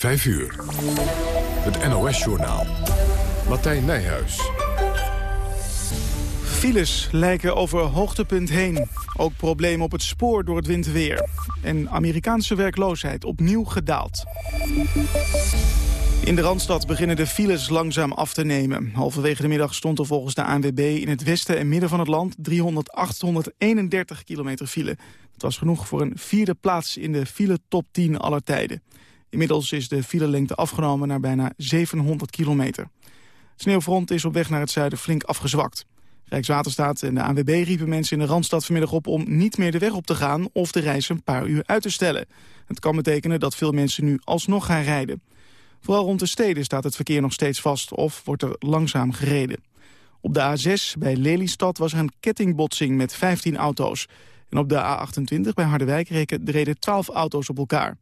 5 uur. Het NOS-journaal. Martijn Nijhuis. Files lijken over hoogtepunt heen. Ook problemen op het spoor door het winterweer. En Amerikaanse werkloosheid opnieuw gedaald. In de Randstad beginnen de files langzaam af te nemen. Halverwege de middag stond er volgens de ANWB in het westen en midden van het land 300, 831 kilometer file. Dat was genoeg voor een vierde plaats in de file top 10 aller tijden. Inmiddels is de filelengte afgenomen naar bijna 700 kilometer. Het sneeuwfront is op weg naar het zuiden flink afgezwakt. Rijkswaterstaat en de ANWB riepen mensen in de Randstad vanmiddag op... om niet meer de weg op te gaan of de reis een paar uur uit te stellen. Het kan betekenen dat veel mensen nu alsnog gaan rijden. Vooral rond de steden staat het verkeer nog steeds vast of wordt er langzaam gereden. Op de A6 bij Lelystad was er een kettingbotsing met 15 auto's. En op de A28 bij Harderwijk reden 12 auto's op elkaar.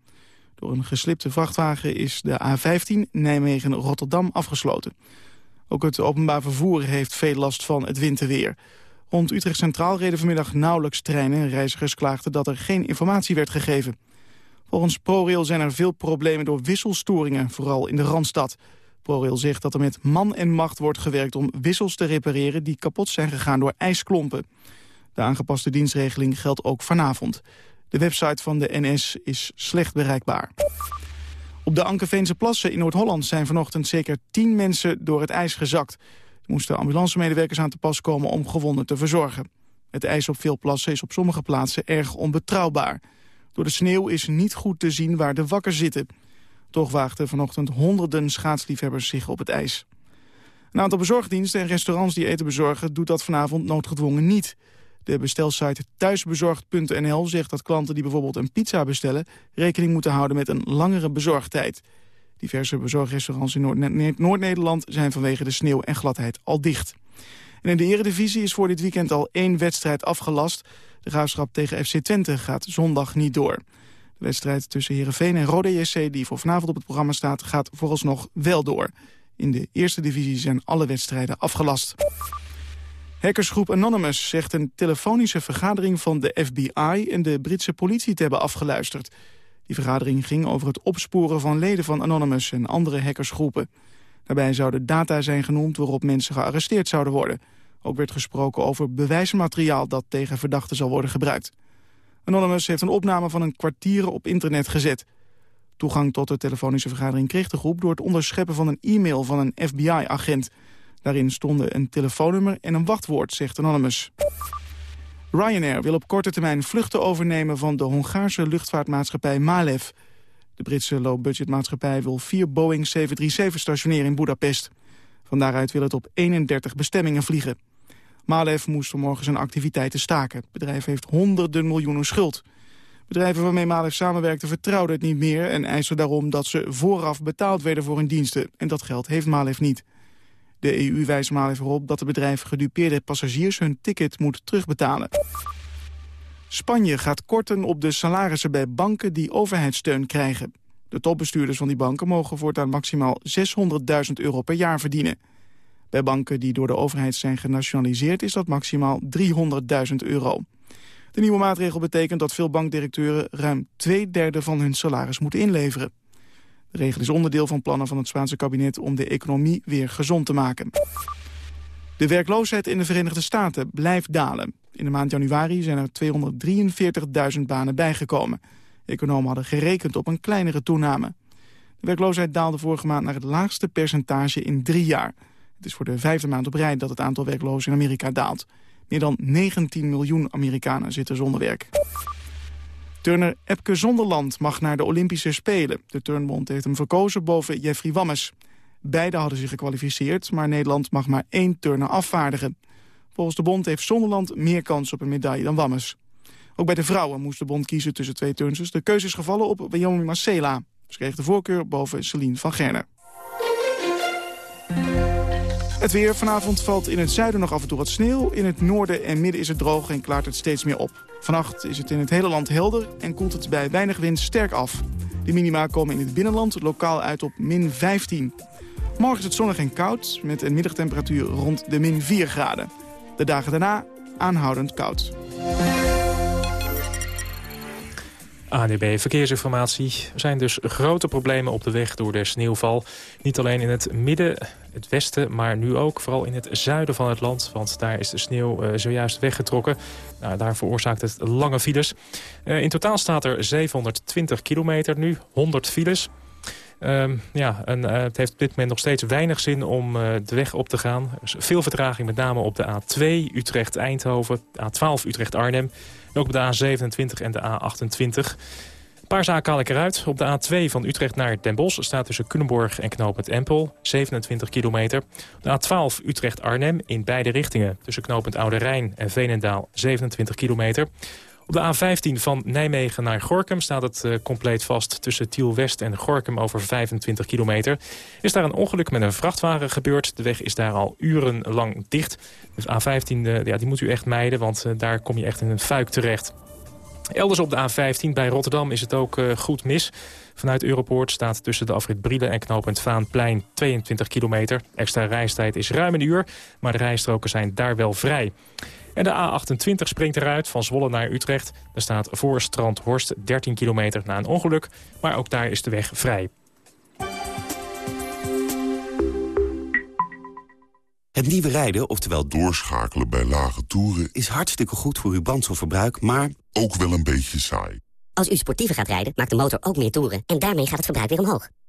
Door een geslipte vrachtwagen is de A15 Nijmegen-Rotterdam afgesloten. Ook het openbaar vervoer heeft veel last van het winterweer. Rond Utrecht Centraal reden vanmiddag nauwelijks treinen... en reizigers klaagden dat er geen informatie werd gegeven. Volgens ProRail zijn er veel problemen door wisselstoringen, vooral in de Randstad. ProRail zegt dat er met man en macht wordt gewerkt om wissels te repareren... die kapot zijn gegaan door ijsklompen. De aangepaste dienstregeling geldt ook vanavond. De website van de NS is slecht bereikbaar. Op de Ankerveense plassen in Noord-Holland zijn vanochtend zeker tien mensen door het ijs gezakt. Er moesten ambulancemedewerkers aan te pas komen om gewonden te verzorgen. Het ijs op veel plassen is op sommige plaatsen erg onbetrouwbaar. Door de sneeuw is niet goed te zien waar de wakker zitten. Toch waagden vanochtend honderden schaatsliefhebbers zich op het ijs. Een aantal bezorgdiensten en restaurants die eten bezorgen... doet dat vanavond noodgedwongen niet. De bestelsite thuisbezorgd.nl zegt dat klanten die bijvoorbeeld een pizza bestellen... rekening moeten houden met een langere bezorgtijd. Diverse bezorgrestaurants in Noord-Nederland zijn vanwege de sneeuw en gladheid al dicht. En in de eredivisie is voor dit weekend al één wedstrijd afgelast. De graafschap tegen FC Twente gaat zondag niet door. De wedstrijd tussen Heerenveen en Rode JC die voor vanavond op het programma staat... gaat vooralsnog wel door. In de eerste divisie zijn alle wedstrijden afgelast. Hackersgroep Anonymous zegt een telefonische vergadering van de FBI en de Britse politie te hebben afgeluisterd. Die vergadering ging over het opsporen van leden van Anonymous en andere hackersgroepen. Daarbij zouden data zijn genoemd waarop mensen gearresteerd zouden worden. Ook werd gesproken over bewijsmateriaal dat tegen verdachten zal worden gebruikt. Anonymous heeft een opname van een kwartier op internet gezet. Toegang tot de telefonische vergadering kreeg de groep door het onderscheppen van een e-mail van een FBI-agent. Daarin stonden een telefoonnummer en een wachtwoord, zegt Anonymous. Ryanair wil op korte termijn vluchten overnemen van de Hongaarse luchtvaartmaatschappij Malev. De Britse low-budgetmaatschappij wil vier Boeing 737 stationeren in Budapest. Van daaruit wil het op 31 bestemmingen vliegen. Malev moest vanmorgen zijn activiteiten staken. Het bedrijf heeft honderden miljoenen schuld. Bedrijven waarmee Malev samenwerkte vertrouwden het niet meer... en eisen daarom dat ze vooraf betaald werden voor hun diensten. En dat geld heeft Malev niet. De EU wijst maar even op dat het bedrijf gedupeerde passagiers hun ticket moet terugbetalen. Spanje gaat korten op de salarissen bij banken die overheidssteun krijgen. De topbestuurders van die banken mogen voortaan maximaal 600.000 euro per jaar verdienen. Bij banken die door de overheid zijn genationaliseerd is dat maximaal 300.000 euro. De nieuwe maatregel betekent dat veel bankdirecteuren ruim twee derde van hun salaris moeten inleveren. De regel is onderdeel van plannen van het Spaanse kabinet om de economie weer gezond te maken. De werkloosheid in de Verenigde Staten blijft dalen. In de maand januari zijn er 243.000 banen bijgekomen. Economen hadden gerekend op een kleinere toename. De werkloosheid daalde vorige maand naar het laagste percentage in drie jaar. Het is voor de vijfde maand op rij dat het aantal werklozen in Amerika daalt. Meer dan 19 miljoen Amerikanen zitten zonder werk. Turner Epke Zonderland mag naar de Olympische Spelen. De Turnbond heeft hem verkozen boven Jeffrey Wammes. Beide hadden zich gekwalificeerd, maar Nederland mag maar één turner afvaardigen. Volgens de bond heeft Zonderland meer kans op een medaille dan Wammes. Ook bij de vrouwen moest de bond kiezen tussen twee turnsters. De keuze is gevallen op Wyoming Marcela. Ze kreeg de voorkeur boven Celine van Gerner. Het weer. Vanavond valt in het zuiden nog af en toe wat sneeuw. In het noorden en midden is het droog en klaart het steeds meer op. Vannacht is het in het hele land helder en koelt het bij weinig wind sterk af. De minima komen in het binnenland lokaal uit op min 15. Morgen is het zonnig en koud met een middagtemperatuur rond de min 4 graden. De dagen daarna aanhoudend koud. ANDB Verkeersinformatie. Er zijn dus grote problemen op de weg door de sneeuwval. Niet alleen in het midden, het westen, maar nu ook vooral in het zuiden van het land. Want daar is de sneeuw uh, zojuist weggetrokken. Nou, daar veroorzaakt het lange files. Uh, in totaal staat er 720 kilometer nu, 100 files. Um, ja, en, uh, het heeft op dit moment nog steeds weinig zin om de weg op te gaan. Veel vertraging, met name op de A2 Utrecht-Eindhoven, A12 Utrecht-Arnhem. En ook op de A27 en de A28. Een paar zaken haal ik eruit. Op de A2 van Utrecht naar Den Bosch staat tussen Culemborg en Knopend Empel 27 kilometer. De A12 Utrecht-Arnhem in beide richtingen tussen Knopend Oude Rijn en Veenendaal 27 kilometer. Op de A15 van Nijmegen naar Gorkum staat het uh, compleet vast... tussen Tiel-West en Gorkum over 25 kilometer. Is daar een ongeluk met een vrachtwagen gebeurd. De weg is daar al urenlang dicht. Dus A15 uh, ja, die moet u echt mijden, want uh, daar kom je echt in een fuik terecht. Elders op de A15 bij Rotterdam is het ook goed mis. Vanuit Europoort staat tussen de afrit Brielen en knooppunt Vaanplein 22 kilometer. Extra reistijd is ruim een uur, maar de rijstroken zijn daar wel vrij. En de A28 springt eruit van Zwolle naar Utrecht. Daar staat voor Strand Horst 13 kilometer na een ongeluk. Maar ook daar is de weg vrij. Het nieuwe rijden, oftewel doorschakelen bij lage toeren... is hartstikke goed voor uw brandstofverbruik, maar... ook wel een beetje saai. Als u sportiever gaat rijden, maakt de motor ook meer toeren... en daarmee gaat het verbruik weer omhoog.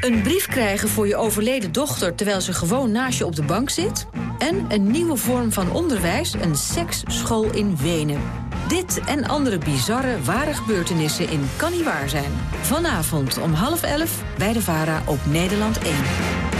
Een brief krijgen voor je overleden dochter terwijl ze gewoon naast je op de bank zit... en een nieuwe vorm van onderwijs, een seksschool in Wenen. Dit en andere bizarre, ware gebeurtenissen in Kan Niet Waar Zijn. Vanavond om half elf bij de VARA op Nederland 1.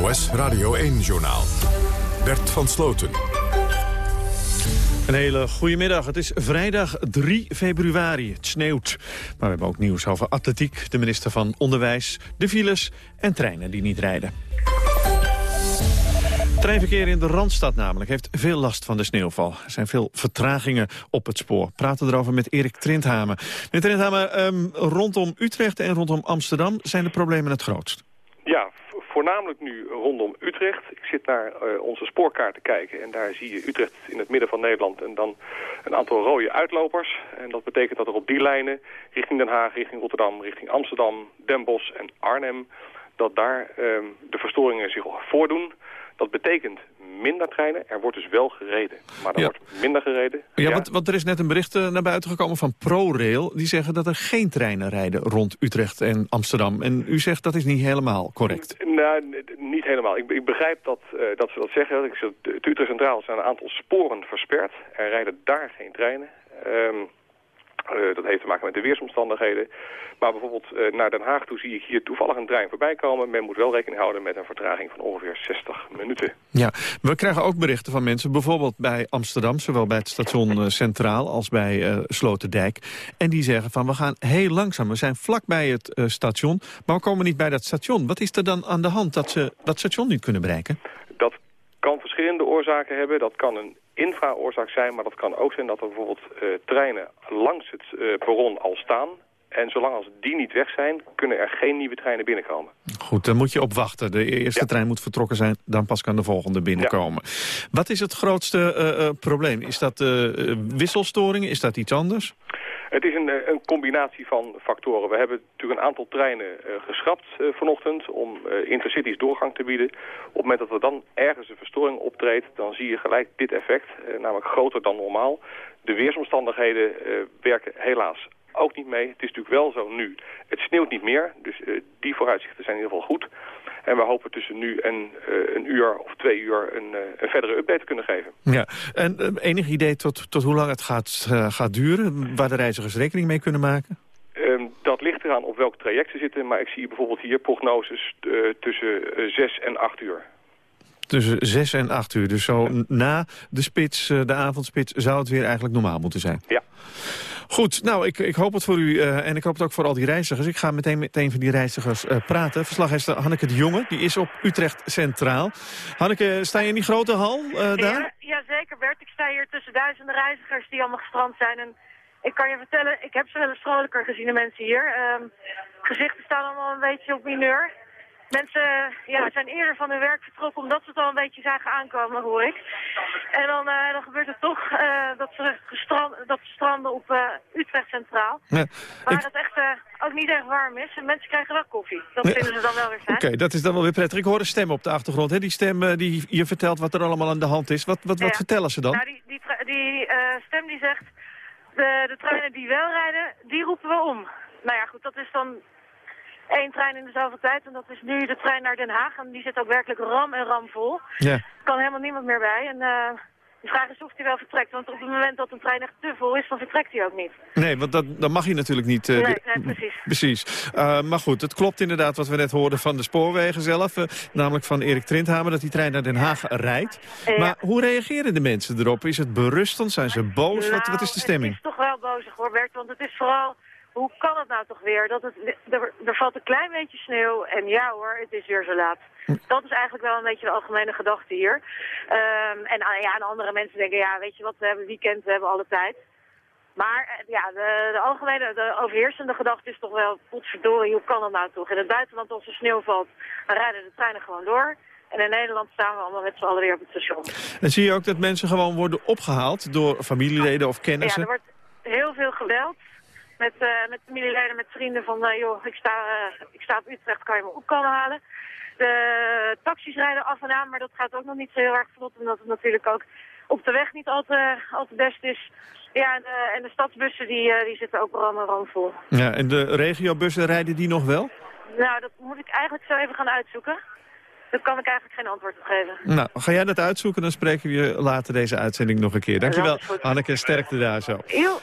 NOS Radio 1-journaal. Bert van Sloten. Een hele goede middag. Het is vrijdag 3 februari. Het sneeuwt. Maar we hebben ook nieuws over atletiek, de minister van Onderwijs, de files en treinen die niet rijden. Treinverkeer in de Randstad namelijk heeft veel last van de sneeuwval. Er zijn veel vertragingen op het spoor. We praten erover met Erik Trindhamer. Meneer Trindhamer, um, rondom Utrecht en rondom Amsterdam zijn de problemen het grootst. Ja, voornamelijk nu rondom Utrecht. Ik zit naar uh, onze spoorkaart te kijken en daar zie je Utrecht in het midden van Nederland en dan een aantal rode uitlopers. En dat betekent dat er op die lijnen richting Den Haag, richting Rotterdam, richting Amsterdam, Den Bosch en Arnhem, dat daar uh, de verstoringen zich voordoen. Dat betekent minder treinen. Er wordt dus wel gereden, maar er wordt minder gereden. Ja, Want, want, er is net een bericht uh, naar buiten gekomen van ProRail. Die zeggen dat er geen treinen rijden rond Utrecht en Amsterdam. En u zegt dat is niet helemaal correct. Nou, niet helemaal. Ik, ik begrijp dat, uh, dat ze dat zeggen. Ik zeg, het Utrecht Centraal zijn een aantal sporen versperd. Er rijden daar geen treinen. Um, uh, dat heeft te maken met de weersomstandigheden. Maar bijvoorbeeld uh, naar Den Haag toe zie ik hier toevallig een trein voorbij komen. Men moet wel rekening houden met een vertraging van ongeveer 60 minuten. Ja, we krijgen ook berichten van mensen, bijvoorbeeld bij Amsterdam... zowel bij het station uh, Centraal als bij uh, Sloterdijk. En die zeggen van, we gaan heel langzaam. We zijn vlak bij het station, maar we komen niet bij dat station. Wat is er dan aan de hand dat ze dat station niet kunnen bereiken? Kan verschillende oorzaken hebben. Dat kan een infraoorzaak zijn, maar dat kan ook zijn dat er bijvoorbeeld uh, treinen langs het uh, perron al staan. En zolang als die niet weg zijn, kunnen er geen nieuwe treinen binnenkomen. Goed, dan moet je op wachten. De eerste ja. trein moet vertrokken zijn, dan pas kan de volgende binnenkomen. Ja. Wat is het grootste uh, probleem? Is dat wisselstoringen? Is dat iets anders? Het is een, een, combinatie van factoren. We hebben natuurlijk een aantal treinen uh, geschrapt uh, vanochtend om uh, intercities doorgang te bieden. Op het moment dat er dan ergens een verstoring optreedt, dan zie je gelijk dit effect, namelijk groter dan normaal. De weersomstandigheden werken helaas ook niet mee. Het is natuurlijk wel zo nu. Het sneeuwt niet meer, dus die vooruitzichten zijn in ieder geval goed. En we hopen tussen nu en een uur of twee uur een, een verdere update te kunnen geven. Ja, en enig idee tot, tot hoe lang het gaat, gaat duren? Waar de reizigers rekening mee kunnen maken? Ehm, dat ligt eraan op welk traject ze zitten. Maar ik zie bijvoorbeeld hier prognoses tussen zes en acht uur tussen 6 en 8 uur. Dus zo na de spits, eh, de avondspits, zou het weer eigenlijk normaal moeten zijn. Ja. Goed, nou, ik, ik hoop het voor u uh, en ik hoop het ook voor al die reizigers. Ik ga meteen met een van die reizigers uh, praten. Verslaggever Hanneke de Jonge, die is op Utrecht Centraal. Hanneke, sta je in die grote hal uh, daar? Ja, zeker Bert. Ik sta hier tussen duizenden reizigers die allemaal gestrand zijn. En ik kan je vertellen, ik heb ze wel eens vrolijker gezien, de mensen hier. Uh, gezichten staan allemaal een beetje op mineur. Mensen ja, zijn eerder van hun werk vertrokken omdat ze het al een beetje zagen aankomen, hoor ik. En dan, uh, dan gebeurt het toch uh, dat, ze gestrand, dat ze stranden op uh, Utrecht Centraal. Ja, waar het echt ook niet echt warm is. En mensen krijgen wel koffie. Dat ja. vinden ze dan wel weer fijn. Oké, dat is dan wel weer prettig. Ik hoor een stem op de achtergrond. Hè? Die stem die je vertelt wat er allemaal aan de hand is. Wat, wat, wat vertellen ze dan? Nou, die, die, die stem die zegt, de, de treinen die wel rijden, die roepen we om. Nou ja, goed, dat is dan één trein in dezelfde tijd. En dat is nu de trein naar Den Haag. En die zit ook werkelijk ram en ram vol. Ja. Kan helemaal niemand meer bij. En uh, de vraag is of hij wel vertrekt. Want op het moment dat een trein echt te vol is, dan vertrekt hij ook niet. Nee, want dat, dan mag hij natuurlijk niet. Uh, nee, nee, precies. Precies. Uh, maar goed, het klopt inderdaad wat we net hoorden van de spoorwegen zelf. namelijk van Erik Trindhamer, dat die trein naar Den Haag rijdt. Maar hoe reageren de mensen erop? Is het berustend? Zijn ze boos? Nou, wat, wat is de stemming? Het is toch wel bozig hoor, Bert. Want het is vooral hoe kan het nou toch weer? Dat het, er, er, valt een klein beetje sneeuw en ja hoor, het is weer zo laat. Dat is eigenlijk wel een beetje de algemene gedachte hier. Um, en, ah, ja, en andere mensen denken, ja weet je wat, we hebben weekend, we hebben alle tijd. Maar eh, ja, de, de algemene, de overheersende gedachte is toch wel, potverdorie, hoe kan dat nou toch? In het buitenland als er sneeuw valt, dan rijden de treinen gewoon door. En in Nederland staan we allemaal met z'n allen weer op het station. En zie je ook dat mensen gewoon worden opgehaald door familieleden of kennissen? Ja, er wordt heel veel geweld met, uh, met familieleden, met vrienden van, uh, joh, ik sta, uh, ik sta op Utrecht, kan je me op komen halen. De taxis rijden af en aan, maar dat gaat ook nog niet zo heel erg vlot, omdat het natuurlijk ook op de weg niet al te, al te best is. Ja, en de, en de stadsbussen die, die zitten ook allemaal vol. Ja, en de regiobussen rijden die nog wel? Nou, dat moet ik eigenlijk zo even gaan uitzoeken. Daar kan ik eigenlijk geen antwoord op geven. Nou, ga jij dat uitzoeken, dan spreken we je later deze uitzending nog een keer. Dankjewel, Anneke. Sterkte daar zo. Heel.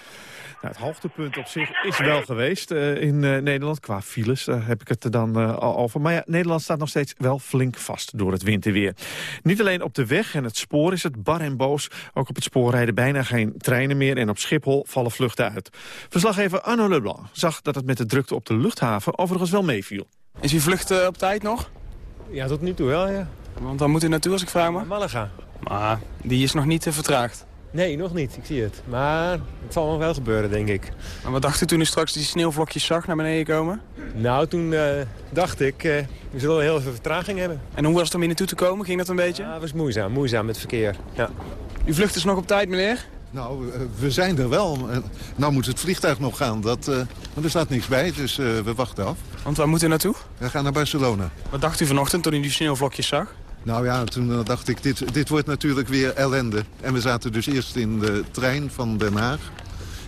Nou, het hoogtepunt op zich is wel geweest uh, in uh, Nederland. Qua files daar heb ik het er dan uh, al over. Maar ja, Nederland staat nog steeds wel flink vast door het winterweer. Niet alleen op de weg en het spoor is het bar en boos. Ook op het spoor rijden bijna geen treinen meer. En op Schiphol vallen vluchten uit. Verslaggever Arno Leblanc zag dat het met de drukte op de luchthaven overigens wel meeviel. Is uw vlucht op tijd nog? Ja, tot nu toe wel, ja. Want dan moet u naartoe als ik vraag me? Malaga. Maar die is nog niet vertraagd. Nee, nog niet. Ik zie het. Maar het zal nog wel gebeuren, denk ik. Maar wat dacht u toen u straks die sneeuwvlokjes zag naar beneden komen? Nou, toen uh, dacht ik, uh, we zullen heel veel vertraging hebben. En hoe was het om hier naartoe te komen? Ging dat een beetje? Ja, het was moeizaam. Moeizaam met verkeer. Ja. Uw vlucht is nog op tijd, meneer? Nou, we zijn er wel. Nou moet het vliegtuig nog gaan. Dat, uh, maar er staat niks bij, dus we wachten af. Want waar moet u naartoe? We gaan naar Barcelona. Wat dacht u vanochtend toen u die sneeuwvlokjes zag? Nou ja, toen dacht ik, dit, dit wordt natuurlijk weer ellende. En we zaten dus eerst in de trein van Den Haag.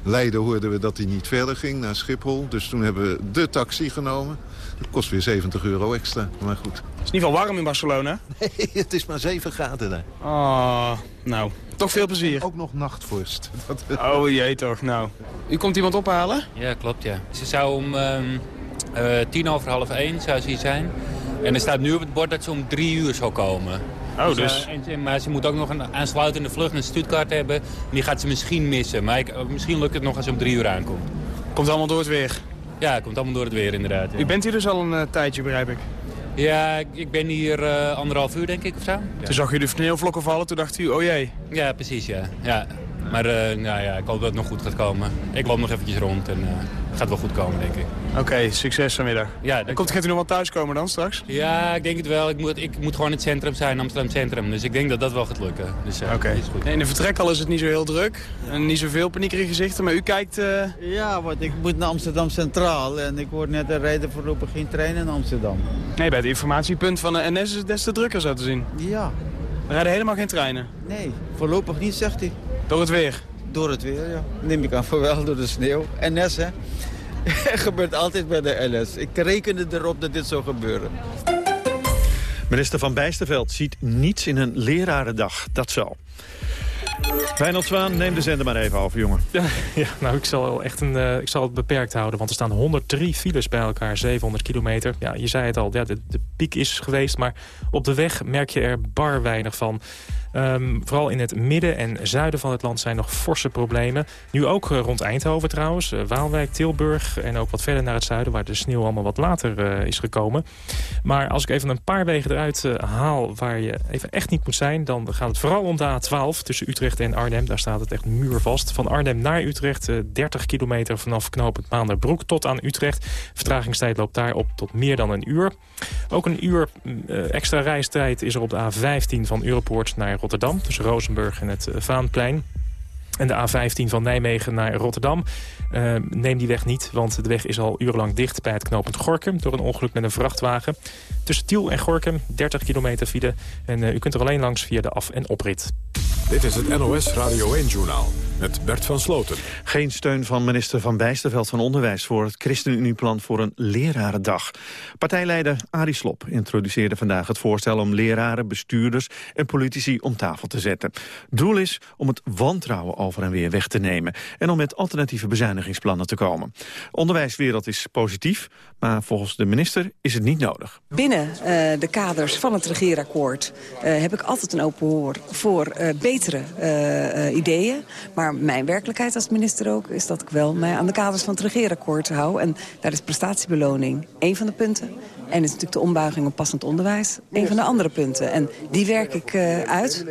Leiden hoorden we dat hij niet verder ging naar Schiphol. Dus toen hebben we de taxi genomen. Dat kost weer 70 euro extra, maar goed. Het is niet wel warm in Barcelona? Nee, het is maar 7 graden daar. Oh, nou, toch veel plezier. Ook nog nachtvorst. Oh jee toch, nou. U komt iemand ophalen? Ja, klopt ja. Ze zou om um, uh, tien over half één zou ze hier zijn. En er staat nu op het bord dat ze om drie uur zal komen. Oh, dus... dus- en, maar ze moet ook nog een aansluitende vlucht naar Stuttgart hebben. Die gaat ze misschien missen. Maar ik, misschien lukt het nog als ze om drie uur aankomt. Komt allemaal door het weer? Ja, het komt allemaal door het weer inderdaad. Ja. U bent hier dus al een uh, tijdje, begrijp ik? Ja, ik ben hier uh, anderhalf uur denk ik of zo. Ja. Toen zag u de sneeuwvlokken vallen, toen dacht u, oh jee. Ja, precies ja. ja. Maar uh, nou ja, ik hoop dat het nog goed gaat komen. Ik loop nog eventjes rond en het gaat wel goed komen denk ik. Oké, succes vanmiddag. Ja, en komt, gaat u nog wel thuiskomen dan straks? Ja, ik denk het wel. Ik moet, ik moet gewoon in het centrum zijn, Amsterdam Centrum. Dus ik denk dat dat wel gaat lukken. Dus, uh, Oké. Okay. In de vertrekhal is het niet zo heel druk. En niet zoveel paniekerige gezichten. Maar u kijkt... Uh... Ja, want ik moet naar Amsterdam Centraal. En ik hoor net, er rijden voorlopig geen trein in Amsterdam. Nee, bij het informatiepunt van de NS is het des te drukker zo te zien. Ja. Er rijden helemaal geen treinen? Nee, voorlopig niet, zegt hij. Door het weer? Door het weer, ja. Neem ik aan voor wel, door de sneeuw. NS, hè. gebeurt altijd bij de LS. Ik rekende erop dat dit zou gebeuren. Minister Van Bijsterveld ziet niets in een lerarendag. Dat zo. Wijnald Zwaan, neem de zender maar even over, jongen. Ja, ja nou, ik zal, echt een, uh, ik zal het beperkt houden. Want er staan 103 files bij elkaar, 700 kilometer. Ja, je zei het al, ja, de, de piek is geweest. Maar op de weg merk je er bar weinig van. Um, vooral in het midden en zuiden van het land zijn nog forse problemen. Nu ook uh, rond Eindhoven trouwens. Uh, Waalwijk, Tilburg en ook wat verder naar het zuiden... waar de sneeuw allemaal wat later uh, is gekomen. Maar als ik even een paar wegen eruit haal waar je even echt niet moet zijn... dan gaat het vooral om de A12 tussen Utrecht en Arnhem. Daar staat het echt muurvast. Van Arnhem naar Utrecht 30 kilometer vanaf knooppunt Maanderbroek tot aan Utrecht. Vertragingstijd loopt daar op tot meer dan een uur. Ook een uur extra reistijd is er op de A15 van Europoort naar Rotterdam... tussen Rozenburg en het eh, Vaanplein. En de A15 van Nijmegen naar Rotterdam. Uh, neem die weg niet, want de weg is al urenlang dicht bij het knooppunt Gorkum... door een ongeluk met een vrachtwagen. Tussen Tiel en Gorkum 30 kilometer file. En uh, u kunt er alleen langs via de af- en oprit. Dit is het NOS Radio 1-journaal met Bert van Sloten. Geen steun van minister Van Bijsterveld van Onderwijs... voor het ChristenUnie-plan voor een lerarendag. Partijleider Arie Slop introduceerde vandaag het voorstel... om leraren, bestuurders en politici om tafel te zetten. Doel is om het wantrouwen over en weer weg te nemen... en om met alternatieve bezuinigingsplannen te komen. Onderwijswereld is positief, maar volgens de minister is het niet nodig. Binnen uh, de kaders van het regeerakkoord uh, heb ik altijd een open hoor voor uh, betere ideeën. Maar mijn werkelijkheid als minister ook is dat ik wel mij aan de kaders van het regeerakkoord hou. En daar is prestatiebeloning één van de punten. En is natuurlijk de ombuiging op passend onderwijs een van de andere punten. En die werk ik uit.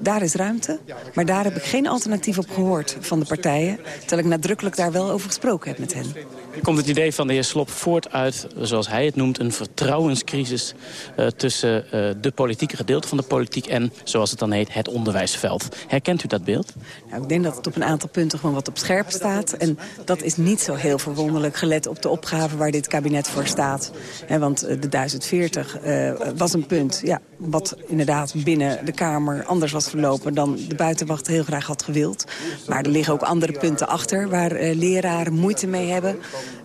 Daar is ruimte. Maar daar heb ik geen alternatief op gehoord van de partijen. Terwijl ik nadrukkelijk daar wel over gesproken heb met hen. Komt het idee van de heer Slop voort uit, zoals hij het noemt... een vertrouwenscrisis uh, tussen uh, de politieke gedeelte van de politiek... en, zoals het dan heet, het onderwijsveld. Herkent u dat beeld? Nou, ik denk dat het op een aantal punten gewoon wat op scherp staat. En dat is niet zo heel verwonderlijk gelet op de opgave waar dit kabinet voor staat. Want de 1040 uh, was een punt ja, wat inderdaad binnen de Kamer anders was verlopen... dan de buitenwacht heel graag had gewild. Maar er liggen ook andere punten achter waar uh, leraren moeite mee hebben.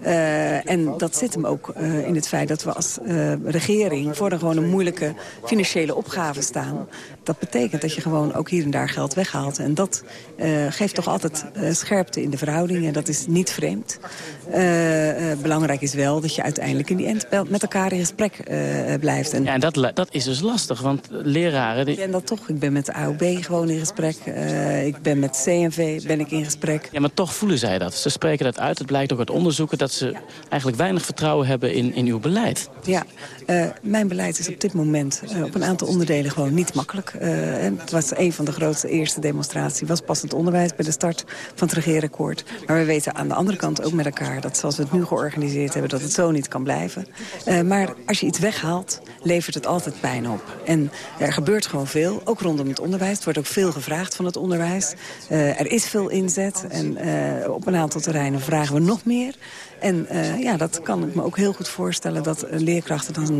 Uh, en dat zit hem ook uh, in het feit dat we als regering... voor een gewoon een moeilijke financiële opgave staan. Dat betekent dat je gewoon ook hier en daar geld weghaalt. En dat geeft toch altijd scherpte in de verhoudingen. En dat is niet vreemd. belangrijk is wel dat je uiteindelijk in die end met elkaar in gesprek blijft. En ja, en dat, dat is dus lastig, want leraren... Die... Ik ben dat toch. Ik ben met de AOB gewoon in gesprek. ik ben met CNV ben ik in gesprek. Ja, maar toch voelen zij dat. Ze spreken dat uit. Het blijkt ook uit onderzoeken dat ze ja. eigenlijk weinig vertrouwen hebben in, in uw beleid. Ja, uh, mijn beleid is op dit moment uh, op een aantal onderdelen gewoon niet makkelijk. En het was een van de grootste eerste demonstraties, was passend onderwijs bij de start van het regeerakkoord. Maar we weten aan de andere kant ook met elkaar dat zoals we het nu georganiseerd hebben, dat het zo niet kan blijven. maar als je iets weghaalt, levert het altijd pijn op. En er gebeurt gewoon veel, ook rondom het onderwijs. Het wordt ook veel gevraagd van het onderwijs. er is veel inzet en op een aantal terreinen vragen we nog meer. En uh, ja, dat kan ik me ook heel goed voorstellen... dat leerkrachten dan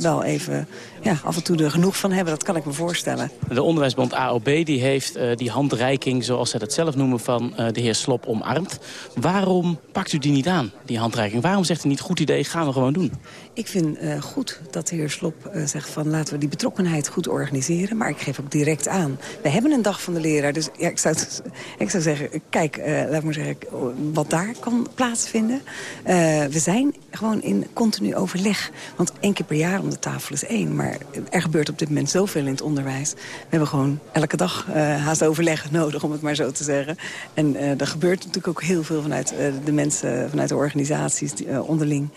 wel even ja, af en toe er genoeg van hebben. Dat kan ik me voorstellen. De onderwijsbond AOB die heeft uh, die handreiking, zoals zij dat zelf noemen... van de heer Slop omarmd. Waarom pakt u die niet aan, die handreiking? Waarom zegt u niet, goed idee, gaan we gewoon doen? Ik vind goed dat de heer Slop zegt van... laten we die betrokkenheid goed organiseren. Maar ik geef ook direct aan. We hebben een dag van de leraar. Dus ja, ik, zou, ik zou zeggen, kijk, laat maar zeggen, wat daar kan plaatsvinden... We zijn gewoon in continu overleg. Want één keer per jaar om de tafel is één. Maar er gebeurt op dit moment zoveel in het onderwijs. We hebben gewoon elke dag uh, haast overleg nodig, om het maar zo te zeggen. En uh, er gebeurt natuurlijk ook heel veel vanuit de mensen, vanuit de organisaties onderling.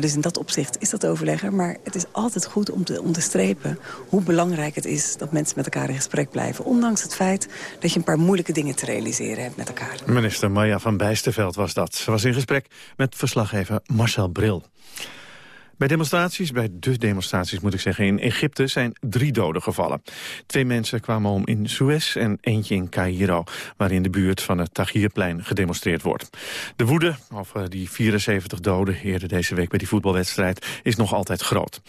dus in dat opzicht is dat overleggen. Maar het is altijd goed om te onderstrepen hoe belangrijk het is... dat mensen met elkaar in gesprek blijven. Ondanks het feit dat je een paar moeilijke dingen te realiseren hebt met elkaar. Minister Maya van Bijsterveld was dat. Ze was in gesprek met verslaggever Marcel Bril. Bij demonstraties, bij de demonstraties moet ik zeggen, in Egypte zijn drie doden gevallen. Twee mensen kwamen om in Suez en eentje in Cairo, waar in de buurt van het Tahrirplein gedemonstreerd wordt. De woede over die 74 doden eerder deze week bij die voetbalwedstrijd is nog altijd groot.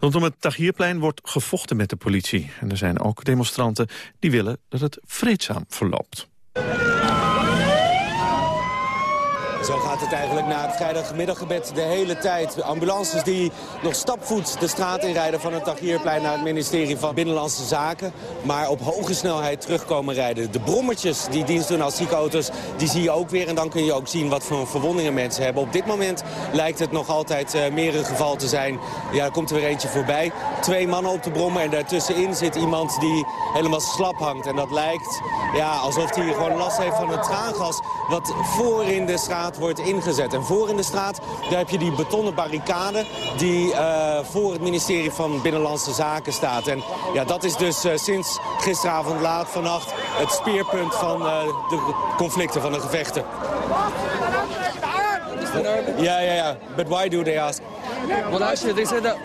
Rondom het Tahrirplein wordt gevochten met de politie. En er zijn ook demonstranten die willen dat het vreedzaam verloopt. Zo gaat het eigenlijk na het vrijdagmiddaggebed de hele tijd. Ambulances die nog stapvoets de straat inrijden van het Tagierplein naar het ministerie van Binnenlandse Zaken. Maar op hoge snelheid terugkomen rijden. De brommertjes die dienst doen als ziekenauto's, die zie je ook weer. En dan kun je ook zien wat voor verwondingen mensen hebben. Op dit moment lijkt het nog altijd uh, meer een geval te zijn. Ja, er komt er weer eentje voorbij. Twee mannen op de brommer en daartussenin zit iemand die helemaal slap hangt. En dat lijkt ja, alsof hij gewoon last heeft van het traangas wat voor in de straat wordt ingezet. En voor in de straat, daar heb je die betonnen barricade die uh, voor het ministerie van Binnenlandse Zaken staat. En ja, dat is dus uh, sinds gisteravond laat vannacht het speerpunt van uh, de conflicten, van de gevechten. Ja, ja, ja. But why do they ask? Well, actually, they said that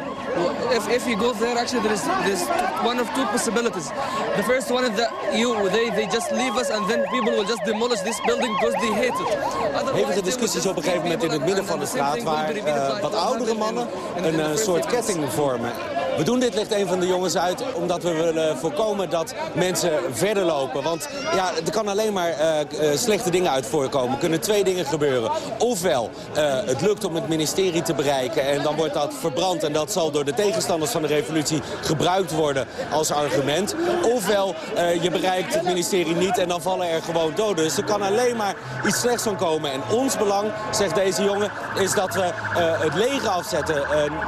if, if you go there, actually, there is there's one of two possibilities. The first one is that you they, they just leave us and then people will just demolish this building because they hate it. Hevige discussies op een gegeven moment in het midden van de straat... waar uh, wat oudere mannen een uh, soort ketting vormen. We doen dit, legt een van de jongens uit, omdat we willen voorkomen dat mensen verder lopen. Want ja, er kan alleen maar uh, slechte dingen uit voorkomen. Er kunnen twee dingen gebeuren. Ofwel, uh, het lukt om het ministerie te bereiken en dan wordt dat verbrand. En dat zal door de tegenstanders van de revolutie gebruikt worden als argument. Ofwel, je bereikt het ministerie niet en dan vallen er gewoon doden. Dus er kan alleen maar iets slechts van komen. En ons belang, zegt deze jongen, is dat we het leger afzetten.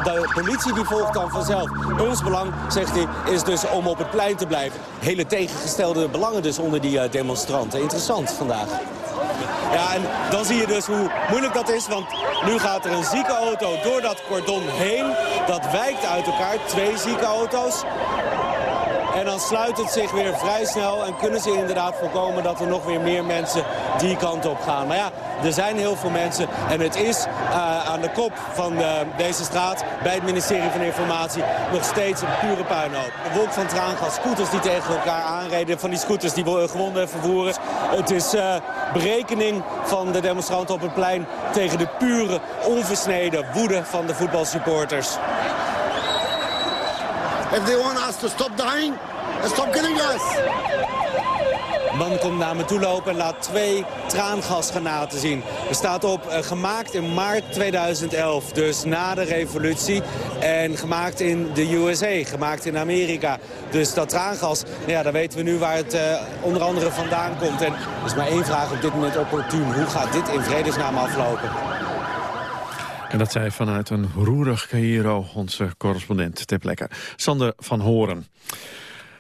de politie die volgt dan vanzelf. Ons belang, zegt hij, is dus om op het plein te blijven. Hele tegengestelde belangen dus onder die uh, demonstranten. Interessant vandaag. Ja, en dan zie je dus hoe moeilijk dat is, want nu gaat er een ziekenauto door dat cordon heen. Dat wijkt uit elkaar, twee ziekenauto's. En dan sluit het zich weer vrij snel en kunnen ze inderdaad voorkomen dat er nog weer meer mensen die kant op gaan. Maar ja, er zijn heel veel mensen en het is uh, aan de kop van uh, deze straat bij het ministerie van Informatie nog steeds een pure puinhoop. Een wolk van traangas, scooters die tegen elkaar aanreden, van die scooters die gewonden vervoeren. Het is berekening van de demonstranten op het plein tegen de pure, onversneden woede van de voetbalsupporters. If they want us to stop dying, stop killing us. Man komt naar me toe lopen en laat twee traangasgranaten zien. Er staat op, uh, gemaakt in maart 2011, dus na de revolutie. En gemaakt in de USA, gemaakt in Amerika. Dus dat traangas, ja, dan weten we nu waar het uh, onder andere vandaan komt. En er is maar één vraag op dit moment opportun. Hoe gaat dit in vredesnaam aflopen? En dat zei vanuit een roerig Cairo onze correspondent ter plekke, Sander van Horen.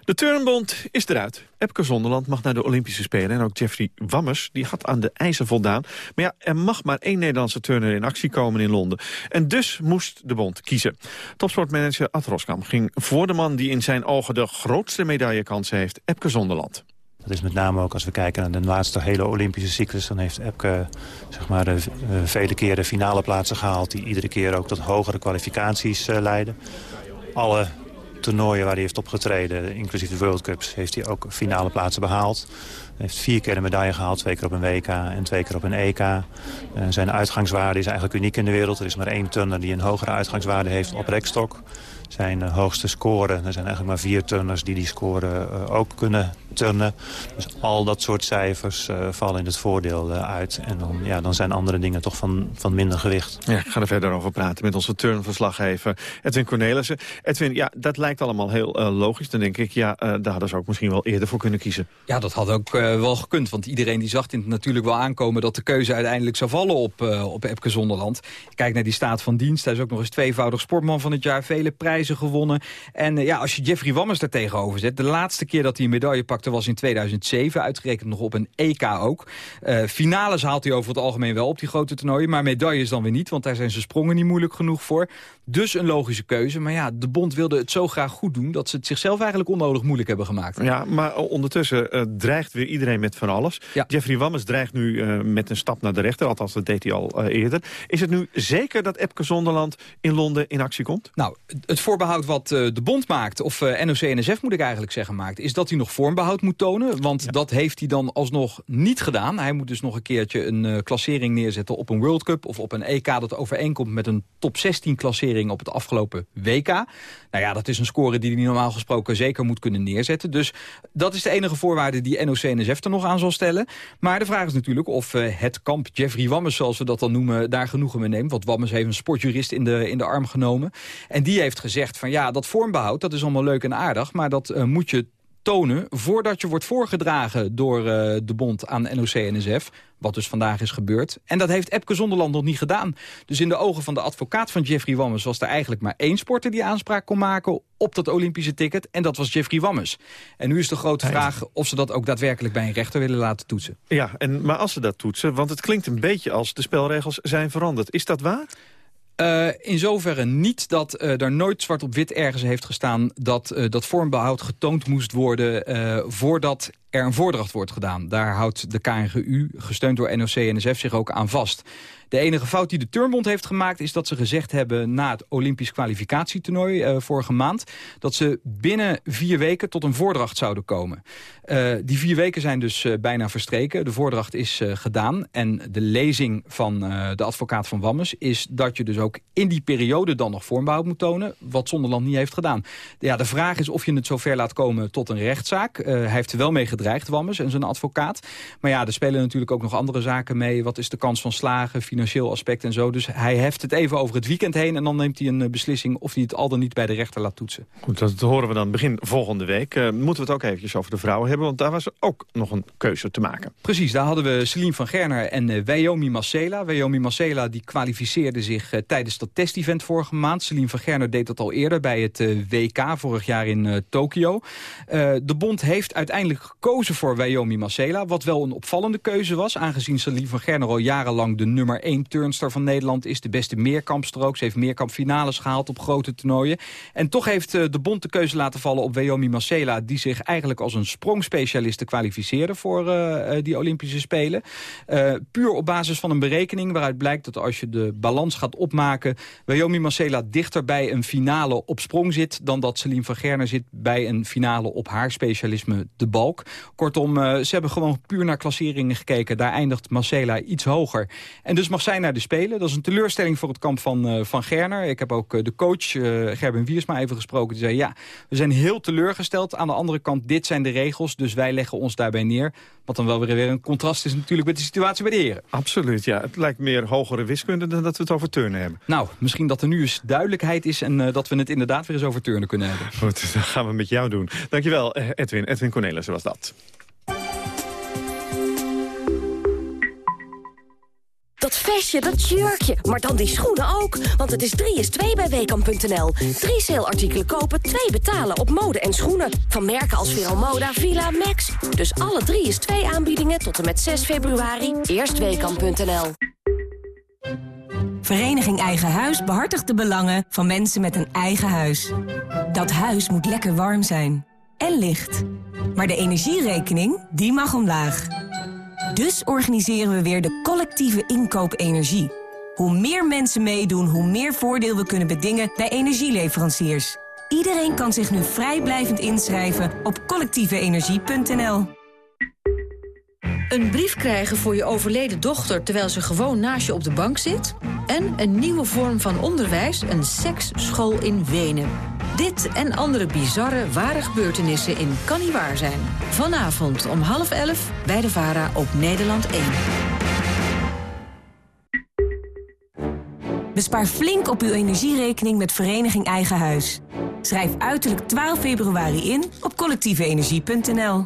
De Turnbond is eruit. Epke Zonderland mag naar de Olympische Spelen. En ook Jeffrey Wammers die had aan de eisen voldaan. Maar ja, er mag maar één Nederlandse turner in actie komen in Londen. En dus moest de bond kiezen. Topsportmanager Ad Roskam ging voor de man... die in zijn ogen de grootste medaillekansen heeft, Epke Zonderland. Dat is met name ook als we kijken naar de laatste hele Olympische cyclus... dan heeft Epke zeg maar, vele keren finale plaatsen gehaald... die iedere keer ook tot hogere kwalificaties uh, leiden. Alle toernooien waar hij heeft opgetreden, inclusief de World Cups... heeft hij ook finale plaatsen behaald. Hij heeft vier keer een medaille gehaald, twee keer op een WK en twee keer op een EK. Uh, zijn uitgangswaarde is eigenlijk uniek in de wereld. Er is maar één turner die een hogere uitgangswaarde heeft op rekstok. Zijn uh, hoogste score, er zijn eigenlijk maar vier turners die die score ook kunnen turnen. Dus al dat soort cijfers uh, vallen in het voordeel uh, uit. En dan, ja, dan zijn andere dingen toch van, van minder gewicht. Ja, ik ga er verder over praten met onze turnverslaggever Edwin Cornelissen. Edwin, ja, dat lijkt allemaal heel uh, logisch. Dan denk ik, ja, daar hadden ze ook misschien wel eerder voor kunnen kiezen. Ja, dat had ook wel gekund. Want iedereen die zag het natuurlijk wel aankomen... dat de keuze uiteindelijk zou vallen op, op Epke Zonderland. Kijk naar die staat van dienst. Hij is ook nog eens tweevoudig sportman van het jaar. Vele prijzen gewonnen. En ja, als je Jeffrey Wammers daar tegenover zet... de laatste keer dat hij een medaille pakte was in 2007. Uitgerekend nog op een EK ook. Uh, finales haalt hij over het algemeen wel op die grote toernooien. Maar medailles dan weer niet, want daar zijn zijn sprongen niet moeilijk genoeg voor. Dus een logische keuze. Maar ja, de bond wilde het zo graag goed doen... dat ze het zichzelf eigenlijk onnodig moeilijk hebben gemaakt. Ja, maar ondertussen uh, dreigt weer iedereen met van alles. Ja. Jeffrey Wammers dreigt nu uh, met een stap naar de rechter. Althans, dat deed hij al eerder. Is het nu zeker dat Epke Zonderland in Londen in actie komt? Nou, het voorbehoud wat de bond maakt... of NOC-NSF moet ik eigenlijk zeggen maakt... is dat hij nog vormbehoud moet tonen. Want dat heeft hij dan alsnog niet gedaan. Hij moet dus nog een keertje een uh, klassering neerzetten op een World Cup... of op een EK dat overeenkomt met een top 16 klassering op het afgelopen WK. Nou ja, dat is een score die hij normaal gesproken zeker moet kunnen neerzetten. Dus dat is de enige voorwaarde die NOC-NSF er nog aan zal stellen. Maar de vraag is natuurlijk of uh, het kamp Jeffrey Wammes, zoals we dat dan noemen... daar genoegen mee neemt. Want Wammes heeft een sportjurist in de, in de arm genomen. En die heeft gezegd van ja, dat vormbehoud, dat is allemaal leuk en aardig... maar dat uh, moet je tonen voordat je wordt voorgedragen door uh, de bond aan NOC-NSF. Wat dus vandaag is gebeurd. En dat heeft Epke Zonderland nog niet gedaan. Dus in de ogen van de advocaat van Jeffrey Wammes... was er eigenlijk maar één sporter die aanspraak kon maken op dat Olympische ticket. En dat was Jeffrey Wammes. En nu is de grote vraag of ze dat ook daadwerkelijk bij een rechter willen laten toetsen. Ja, en, maar als ze dat toetsen, want het klinkt een beetje als de spelregels zijn veranderd. Is dat waar? Uh, in zoverre niet dat uh, er nooit zwart op wit ergens heeft gestaan... dat uh, dat vormbehoud getoond moest worden voordat er een voordracht wordt gedaan. Daar houdt de KNGU, gesteund door NOC-NSF, zich ook aan vast. De enige fout die de Turnbond heeft gemaakt... is dat ze gezegd hebben na het Olympisch kwalificatietoernooi uh, vorige maand... dat ze binnen vier weken tot een voordracht zouden komen. Uh, die vier weken zijn dus uh, bijna verstreken. De voordracht is gedaan. En de lezing van de advocaat van Wammes is dat je dus ook in die periode dan nog vormbehoud moet tonen... wat Zonderland niet heeft gedaan. Ja, de vraag is of je het zover laat komen tot een rechtszaak. hij heeft er wel mee gedreigd, Wammes en zijn advocaat. Maar ja, er spelen natuurlijk ook nog andere zaken mee. Wat is de kans van slagen, financieel aspect en zo. Dus hij heft het even over het weekend heen... en dan neemt hij een uh, beslissing of hij het al dan niet bij de rechter laat toetsen. Goed, dat horen we dan begin volgende week. Uh, moeten we het ook eventjes over de vrouwen hebben... want daar was ook nog een keuze te maken. Precies, daar hadden we Celine van Gerner en uh, Wyoming Marcela. Wyoming Marcela die kwalificeerde zich tijdens dat testevent vorige maand. Celine van Gerner deed dat al eerder bij het WK vorig jaar in Tokio. de bond heeft uiteindelijk gekozen voor Wyoming Marcela... wat wel een opvallende keuze was... aangezien Celine van Gerner al jarenlang de nummer 1 turnster van Nederland is. De beste meerkampster ook. Ze heeft meerkampfinales gehaald op grote toernooien. En toch heeft uh, de bond de keuze laten vallen op Wyoming Marcela... die zich eigenlijk als een sprongspecialiste kwalificeerde voor uh, die Olympische Spelen. Puur op basis van een berekening waaruit blijkt dat als je de balans gaat opmaken... Wyoming Marcela dichter bij een finale op sprong zit... dan dat Celine van Gerner zit bij een finale op haar specialisme de balk. Kortom, ze hebben gewoon puur naar klasseringen gekeken. Daar eindigt Marcela iets hoger. En dus mag zij naar de Spelen. Dat is een teleurstelling voor het kamp van, uh, van Gerner. Ik heb ook uh, de coach uh, Gerben Wiersma even gesproken. Die zei, ja, we zijn heel teleurgesteld. Aan de andere kant, dit zijn de regels, dus wij leggen ons daarbij neer. Wat dan wel weer, weer een contrast is natuurlijk met de situatie bij de heren. Absoluut, ja. Het lijkt meer hogere wiskunde dan dat we het over turnen hebben. Nou, misschien dat er nu eens duidelijkheid is... en dat we het inderdaad weer eens over turnen kunnen hebben. Goed, dat gaan we met jou doen. Dankjewel, Edwin. Edwin Cornelissen was dat. Dat vestje, dat jurkje, maar dan die schoenen ook. Want het is 3 is 2 bij Weekamp.nl. Drie saleartikelen kopen, twee betalen op mode en schoenen. Van merken als Vero Moda, Villa, Max. Dus alle 3 is 2 aanbiedingen tot en met 6 februari. Eerst. Vereniging Eigen Huis behartigt de belangen van mensen met een eigen huis. Dat huis moet lekker warm zijn. En licht. Maar de energierekening, die mag omlaag. Dus organiseren we weer de collectieve inkoop energie. Hoe meer mensen meedoen, hoe meer voordeel we kunnen bedingen bij energieleveranciers. Iedereen kan zich nu vrijblijvend inschrijven op collectieveenergie.nl. Een brief krijgen voor je overleden dochter terwijl ze gewoon naast je op de bank zit? En een nieuwe vorm van onderwijs, een seksschool in Wenen. Dit en andere bizarre, ware gebeurtenissen in Kan Niet Waar Zijn. Vanavond om half elf bij de VARA op Nederland 1. Bespaar flink op uw energierekening met Vereniging Eigen Huis. Schrijf uiterlijk 12 februari in op collectieveenergie.nl.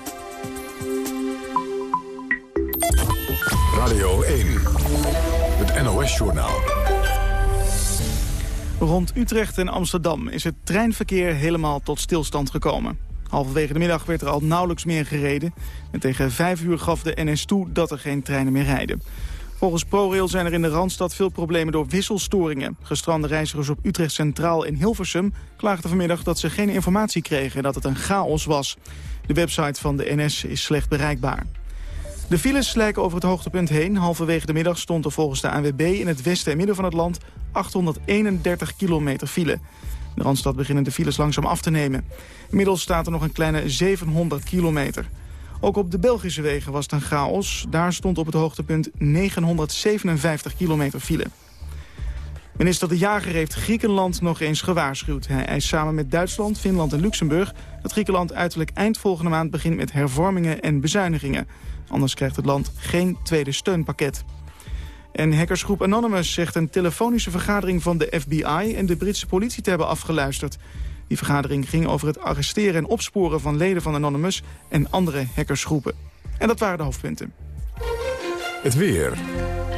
Radio 1, het NOS-journaal. Rond Utrecht en Amsterdam is het treinverkeer helemaal tot stilstand gekomen. Halverwege de middag werd er al nauwelijks meer gereden. En tegen vijf uur gaf de NS toe dat er geen treinen meer rijden. Volgens ProRail zijn er in de Randstad veel problemen door wisselstoringen. Gestrande reizigers op Utrecht Centraal in Hilversum klaagden vanmiddag dat ze geen informatie kregen en dat het een chaos was. De website van de NS is slecht bereikbaar. De files lijken over het hoogtepunt heen. Halverwege de middag stond er volgens de ANWB in het westen en midden van het land 831 kilometer file. De Randstad beginnen de files langzaam af te nemen. Inmiddels staat er nog een kleine 700 kilometer. Ook op de Belgische wegen was het een chaos. Daar stond op het hoogtepunt 957 kilometer file. Minister De Jager heeft Griekenland nog eens gewaarschuwd. Hij eist samen met Duitsland, Finland en Luxemburg... dat Griekenland uiterlijk eind volgende maand begint met hervormingen en bezuinigingen. Anders krijgt het land geen tweede steunpakket. En hackersgroep Anonymous zegt een telefonische vergadering van de FBI... en de Britse politie te hebben afgeluisterd. Die vergadering ging over het arresteren en opsporen van leden van Anonymous... en andere hackersgroepen. En dat waren de hoofdpunten. Het weer.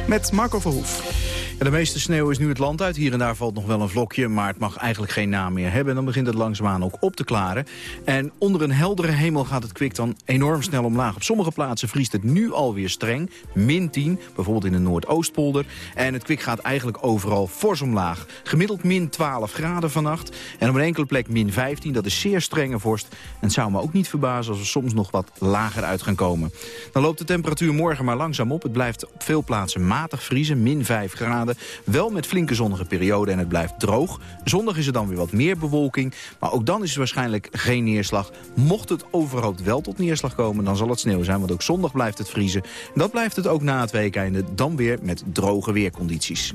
Met Marco Verhoef de meeste sneeuw is nu het land uit. Hier en daar valt nog wel een vlokje, maar het mag eigenlijk geen naam meer hebben. En dan begint het langzaamaan ook op te klaren. En onder een heldere hemel gaat het kwik dan enorm snel omlaag. Op sommige plaatsen vriest het nu alweer streng. Min 10, bijvoorbeeld in de Noordoostpolder. En het kwik gaat eigenlijk overal fors omlaag. Gemiddeld min 12 graden vannacht. En op een enkele plek min 15, dat is zeer strenge vorst. En het zou me ook niet verbazen als we soms nog wat lager uit gaan komen. Dan loopt de temperatuur morgen maar langzaam op. Het blijft op veel plaatsen matig vriezen, min 5 graden. Wel met flinke zonnige perioden en het blijft droog. Zondag is er dan weer wat meer bewolking. Maar ook dan is er waarschijnlijk geen neerslag. Mocht het overhoop wel tot neerslag komen, dan zal het sneeuw zijn. Want ook zondag blijft het vriezen. En dat blijft het ook na het weekeinde. Dan weer met droge weercondities.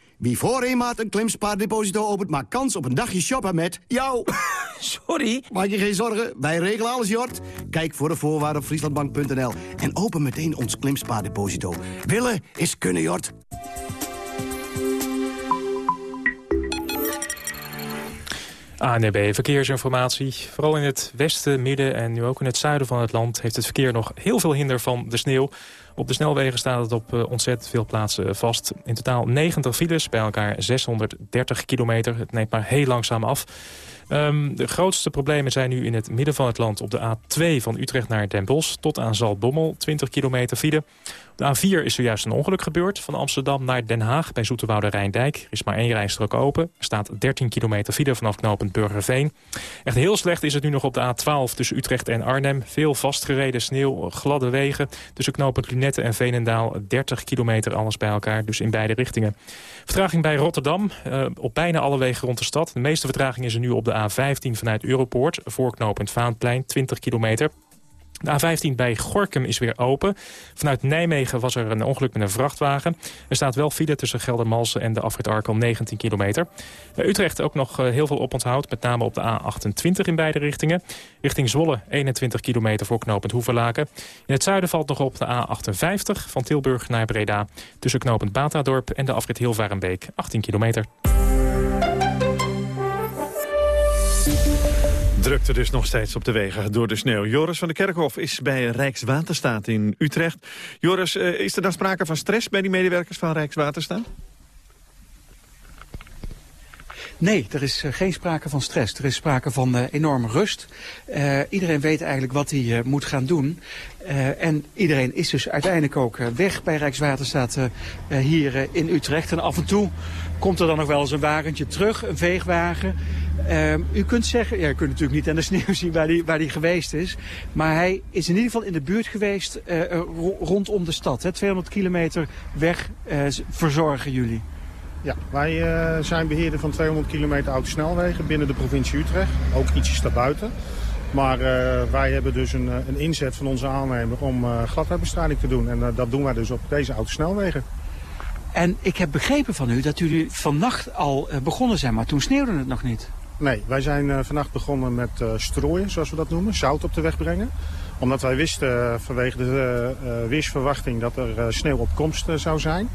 Wie voor een maand een klimspaardeposito opent, maakt kans op een dagje shoppen met jou. Sorry? Maak je geen zorgen, wij regelen alles, Jort. Kijk voor de voorwaarden op frieslandbank.nl en open meteen ons klimspaardeposito. Willen is kunnen, Jort. ANB Verkeersinformatie. Vooral in het westen, midden en nu ook in het zuiden van het land... heeft het verkeer nog heel veel hinder van de sneeuw. Op de snelwegen staat het op uh, ontzettend veel plaatsen vast. In totaal 90 files, bij elkaar 630 kilometer. Het neemt maar heel langzaam af. Um, de grootste problemen zijn nu in het midden van het land... op de A2 van Utrecht naar Den Bosch tot aan Zaltbommel. 20 kilometer file. De A4 is zojuist een ongeluk gebeurd. Van Amsterdam naar Den Haag bij Zoeterwoude Rijndijk. Er is maar één rijstrook open. Er staat 13 kilometer file vanaf knooppunt Burgerveen. Echt heel slecht is het nu nog op de A12 tussen Utrecht en Arnhem. Veel vastgereden sneeuw, gladde wegen. Tussen knooppunt Lunette en Veenendaal 30 kilometer alles bij elkaar. Dus in beide richtingen. Vertraging bij Rotterdam. Uh, op bijna alle wegen rond de stad. De meeste vertraging is er nu op de A15 vanuit Europoort. Voorknopend Vaanplein, 20 kilometer. De A15 bij Gorkum is weer open. Vanuit Nijmegen was er een ongeluk met een vrachtwagen. Er staat wel file tussen Geldermalsen en de afrit Arkel 19 kilometer. Utrecht ook nog heel veel oponthoud, met name op de A28 in beide richtingen. Richting Zwolle 21 kilometer voor knooppunt Hoeverlaken. In het zuiden valt nog op de A58 van Tilburg naar Breda. Tussen knooppunt Batadorp en de afrit Hilvarenbeek 18 kilometer. Drukte dus nog steeds op de wegen door de sneeuw. Joris van de Kerkhof is bij Rijkswaterstaat in Utrecht. Joris, is er dan sprake van stress bij die medewerkers van Rijkswaterstaat? Nee, er is geen sprake van stress. Er is sprake van uh, enorme rust. Iedereen weet eigenlijk wat hij moet gaan doen. en iedereen is dus uiteindelijk ook weg bij Rijkswaterstaat hier in Utrecht. En af en toe komt er dan nog wel eens een wagentje terug, een veegwagen. U kunt zeggen, ja, u kunt natuurlijk niet aan de sneeuw zien waar hij waar die geweest is. Maar hij is in ieder geval in de buurt geweest rondom de stad. Hè, 200 kilometer weg verzorgen jullie. Ja, wij uh, zijn beheerder van 200 kilometer autosnelwegen binnen de provincie Utrecht. Ook ietsjes daarbuiten. Maar wij hebben dus een, een, inzet van onze aannemer om gladheidbestrijding te doen. En dat doen wij dus op deze autosnelwegen. En ik heb begrepen van u dat jullie vannacht al begonnen zijn, maar toen sneeuwde het nog niet. Nee, wij zijn vannacht begonnen met strooien, zoals we dat noemen. Zout op de weg brengen. Omdat wij wisten vanwege de weersverwachting dat er sneeuw op komst zou zijn.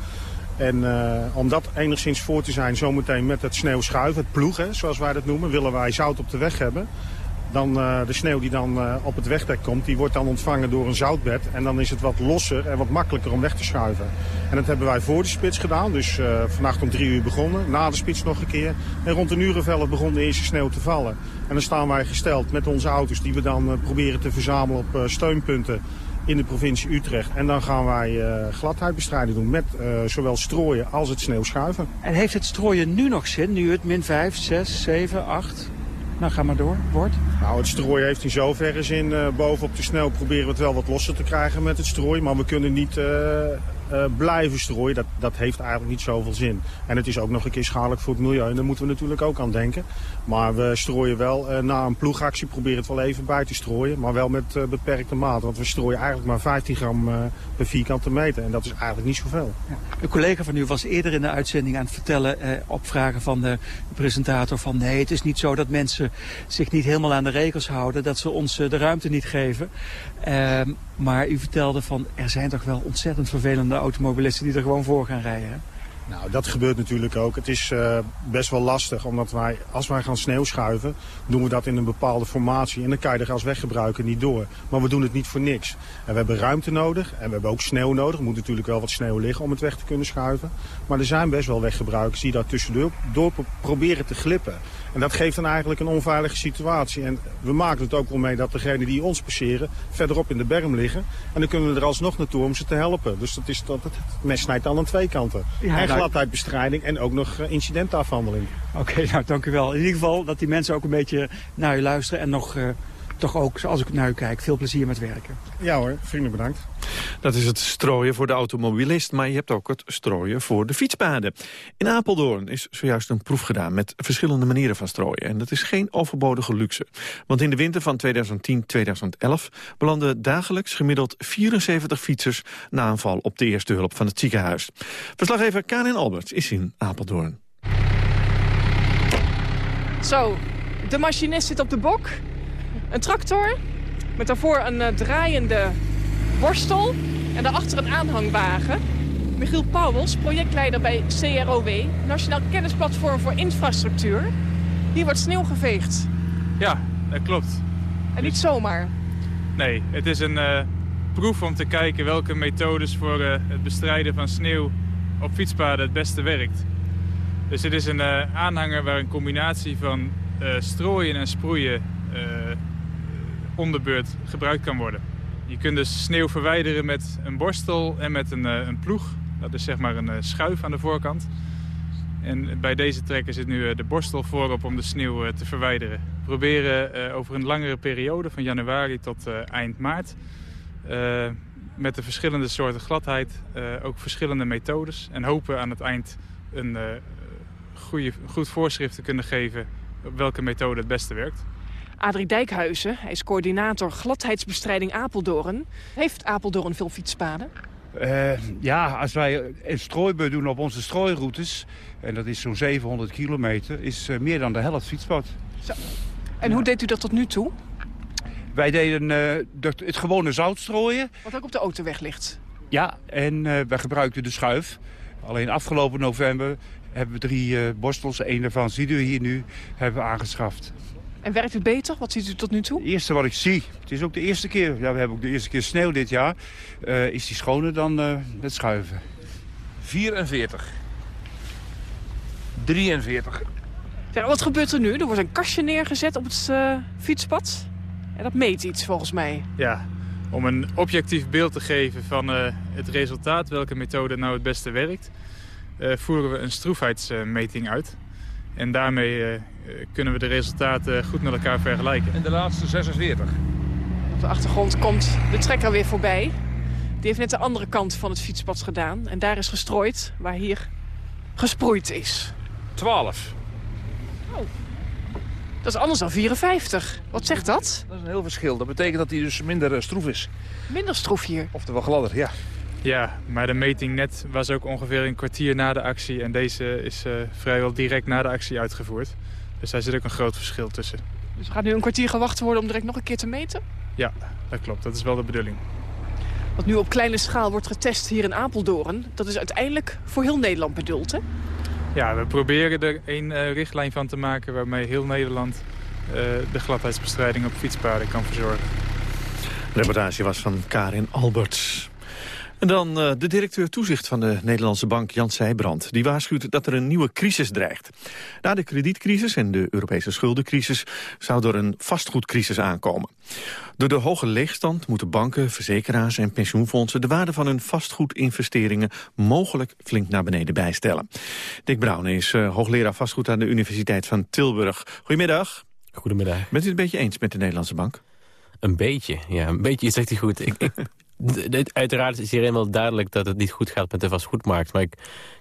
En om dat enigszins voor te zijn, zometeen met het sneeuwschuiven, het ploegen, zoals wij dat noemen, willen wij zout op de weg hebben. Dan uh, de sneeuw die dan uh, op het wegdek komt, die wordt dan ontvangen door een zoutbed. En dan is het wat losser en wat makkelijker om weg te schuiven. En dat hebben wij voor de spits gedaan. Dus uh, vannacht om drie uur begonnen. Na de spits nog een keer. En rond een uur begon de eerste sneeuw te vallen. En dan staan wij gesteld met onze auto's die we dan proberen te verzamelen op steunpunten in de provincie Utrecht. En dan gaan wij gladheidbestrijding doen met zowel strooien als het sneeuwschuiven. En heeft het strooien nu nog zin, nu het min 5, 6, 7, 8? Nou, ga maar door. Woord? Nou, het strooien heeft in zoverre zin. Uh, bovenop de sneeuw proberen we het wel wat losser te krijgen met het strooien. Maar we kunnen niet uh, blijven strooien. Dat, dat heeft eigenlijk niet zoveel zin. En het is ook nog een keer schadelijk voor het milieu. En daar moeten we natuurlijk ook aan denken. Maar we strooien wel uh, na een ploegactie. Proberen het wel even bij te strooien. Maar wel met uh, beperkte maat. Want we strooien eigenlijk maar 15 gram per vierkante meter. En dat is eigenlijk niet zoveel. Ja. Een collega van u was eerder in de uitzending aan het vertellen. op vragen van de presentator. Van nee, het is niet zo dat mensen zich niet helemaal aan de regels houden. Dat ze ons de ruimte niet geven. Ehm, maar u vertelde van er zijn toch wel ontzettend vervelende automobilisten die er gewoon voor gaan rijden. Nou, dat gebeurt natuurlijk ook. Het is uh, best wel lastig, omdat wij, als wij gaan sneeuw schuiven, doen we dat in een bepaalde formatie. En dan kan je er als weggebruiker niet door. Maar we doen het niet voor niks. En we hebben ruimte nodig en we hebben ook sneeuw nodig. Er moet natuurlijk wel wat sneeuw liggen om het weg te kunnen schuiven. Maar er zijn best wel weggebruikers die daar tussendoor door proberen te glippen. En dat geeft dan eigenlijk een onveilige situatie. En we maken het ook wel mee dat degenen die ons passeren verderop in de berm liggen. En dan kunnen we er alsnog naartoe om ze te helpen. Dus dat is, dat, het mes snijdt dan aan twee kanten. Ja, en gladheidbestrijding en ook nog incidentenafhandeling. Oké, okay, nou dank u wel. In ieder geval dat die mensen ook een beetje naar u luisteren en nog... Uh toch ook, zoals ik naar u kijk, veel plezier met werken. Ja hoor, vrienden bedankt. Dat is het strooien voor de automobilist, maar je hebt ook het strooien voor de fietspaden. In Apeldoorn is zojuist een proef gedaan met verschillende manieren van strooien. En dat is geen overbodige luxe. Want in de winter van 2010-2011 belanden dagelijks gemiddeld 74 fietsers na aanval op de eerste hulp van het ziekenhuis. Verslaggever Karin Alberts is in Apeldoorn. Zo, de machinist zit op de bok. Een tractor met daarvoor een uh, draaiende borstel en daarachter een aanhangwagen. Michiel Pauwels, projectleider bij CROW, Nationaal Kennisplatform voor Infrastructuur. Hier wordt sneeuw geveegd. Ja, dat klopt. En niet zomaar? Nee, het is een uh, proef om te kijken welke methodes voor uh, het bestrijden van sneeuw op fietspaden het beste werkt. Dus het is een aanhanger waar een combinatie van strooien en sproeien onderbeurt gebruikt kan worden. Je kunt dus sneeuw verwijderen met een borstel en met een, eh, een ploeg. Dat is zeg maar een eh, schuif aan de voorkant. En bij deze trekker zit nu eh, de borstel voorop om de sneeuw te verwijderen. Proberen over een langere periode, van januari tot eind maart... met de verschillende soorten gladheid ook verschillende methodes. En hopen aan het eind een goede, goed voorschrift te kunnen geven... welke methode het beste werkt. Adrie Dijkhuizen, hij is coördinator gladheidsbestrijding Apeldoorn. Heeft Apeldoorn veel fietspaden? Uh, ja, als wij een strooibeurt doen op onze strooiroutes... en dat is zo'n 700 kilometer, is uh, meer dan de helft fietspad. Zo. En hoe deed u dat tot nu toe? Wij deden uh, het gewone zoutstrooien. Wat ook op de autoweg ligt? Ja, en wij gebruikten de schuif. Alleen afgelopen november hebben we drie borstels. Eén daarvan ziet u hier nu, hebben we aangeschaft. En werkt het beter? Wat ziet u tot nu toe? Het eerste wat ik zie, het is ook de eerste keer, ja, we hebben ook de eerste keer sneeuw dit jaar, uh, is die schoner dan uh, het schuiven. 44. 43. Ja, wat gebeurt er nu? Er wordt een kastje neergezet op het uh, fietspad. En dat meet iets volgens mij. Ja, om een objectief beeld te geven van het resultaat, welke methode nou het beste werkt, voeren we een stroefheidsmeting uit. En daarmee kunnen we de resultaten goed met elkaar vergelijken. En de laatste 46. Op de achtergrond komt de trekker weer voorbij. Die heeft net de andere kant van het fietspad gedaan. En daar is gestrooid, waar hier gesproeid is. 12. Oh. Dat is anders dan 54. Wat zegt dat? Dat is een heel verschil. Dat betekent dat hij dus minder uh, stroef is. Minder stroef hier? Oftewel gladder, ja. Ja, maar de meting net was ook ongeveer een kwartier na de actie. En deze is uh, vrijwel direct na de actie uitgevoerd. Dus daar zit ook een groot verschil tussen. Dus gaat nu een kwartier gewacht worden om direct nog een keer te meten? Ja, dat klopt. Dat is wel de bedoeling. Wat nu op kleine schaal wordt getest hier in Apeldoorn... dat is uiteindelijk voor heel Nederland bedoeld, hè? Ja, we proberen er een uh, richtlijn van te maken... waarmee heel Nederland uh, de gladheidsbestrijding op fietspaden kan verzorgen. De reportage was van Karin Alberts. En dan uh, de directeur toezicht van de Nederlandse bank Jan Seijbrand. Die waarschuwt dat er een nieuwe crisis dreigt. Na de kredietcrisis en de Europese schuldencrisis zou er een vastgoedcrisis aankomen. Door de hoge leegstand moeten banken, verzekeraars en pensioenfondsen... de waarde van hun vastgoedinvesteringen mogelijk flink naar beneden bijstellen. Dick Brown is uh, hoogleraar vastgoed aan de Universiteit van Tilburg. Goedemiddag. Goedemiddag. Bent u het een beetje eens met de Nederlandse bank? Een beetje, ja. Een beetje zegt hij goed. Ik, ik, uiteraard is hierin wel duidelijk dat het niet goed gaat met de vastgoedmarkt. Maar ik,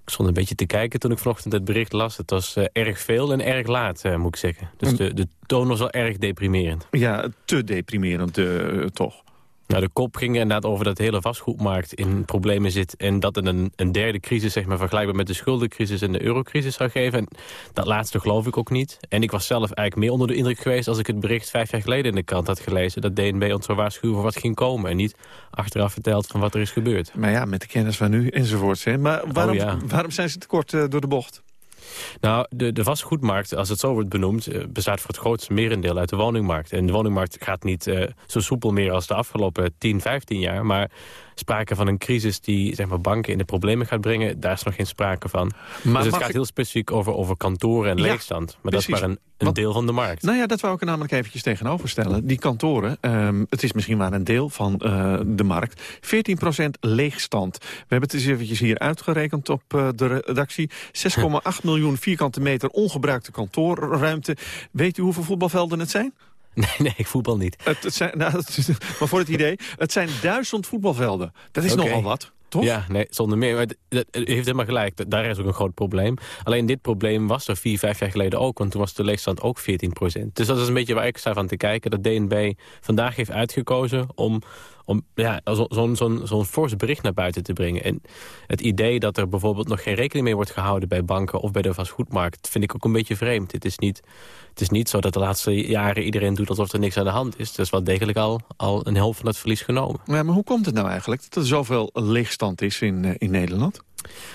ik stond een beetje te kijken toen ik vanochtend het bericht las. Het was uh, erg veel en erg laat, uh, moet ik zeggen. Dus de, de toon was wel erg deprimerend. Ja, te deprimerend uh, toch. Nou, de kop ging inderdaad over dat de hele vastgoedmarkt in problemen zit... en dat het een, een derde crisis, zeg maar, vergelijkbaar met de schuldencrisis en de eurocrisis zou geven. En dat laatste geloof ik ook niet. En ik was zelf eigenlijk meer onder de indruk geweest... als ik het bericht vijf jaar geleden in de krant had gelezen... dat DNB ons zou waarschuwen voor wat ging komen... en niet achteraf verteld van wat er is gebeurd. Maar ja, met de kennis van nu enzovoorts. Hè. Maar waarom, oh, ja. waarom zijn ze tekort uh, door de bocht? Nou, de, de vastgoedmarkt, als het zo wordt benoemd... Eh, bestaat voor het grootste merendeel uit de woningmarkt. En de woningmarkt gaat niet uh, zo soepel meer als de afgelopen 10, 15 jaar... maar sprake van een crisis die zeg maar, banken in de problemen gaat brengen... daar is nog geen sprake van. Maar dus het gaat heel specifiek over, over kantoren en leegstand. Maar dat is maar een, een deel van de markt. Nou ja, dat wou ik er namelijk eventjes tegenover stellen. Die kantoren, um, het is misschien maar een deel van uh, de markt. 14% leegstand. We hebben het eens eventjes hier uitgerekend op uh, de redactie. 6,8 miljoen vierkante meter ongebruikte kantoorruimte. Weet u hoeveel voetbalvelden het zijn? Nee, nee, ik voetbal niet. Het, het zijn, nou, maar voor het idee, het zijn duizend voetbalvelden. Dat is okay. nogal wat. Toch? Ja, nee, zonder meer. Maar dat, u heeft helemaal gelijk. Daar is ook een groot probleem. Alleen dit probleem was er vier, vijf jaar geleden ook. Want toen was de leegstand ook 14 procent. Dus dat is een beetje waar ik sta van te kijken. Dat DNB vandaag heeft uitgekozen om om ja, zo'n zo zo'n fors bericht naar buiten te brengen. En het idee dat er bijvoorbeeld nog geen rekening mee wordt gehouden... bij banken of bij de vastgoedmarkt, vind ik ook een beetje vreemd. Het is niet, het is niet zo dat de laatste jaren iedereen doet alsof er niks aan de hand is. Er is wel degelijk al, al een helft van het verlies genomen. Ja, maar hoe komt het nou eigenlijk dat er zoveel leegstand is in, uh, in Nederland?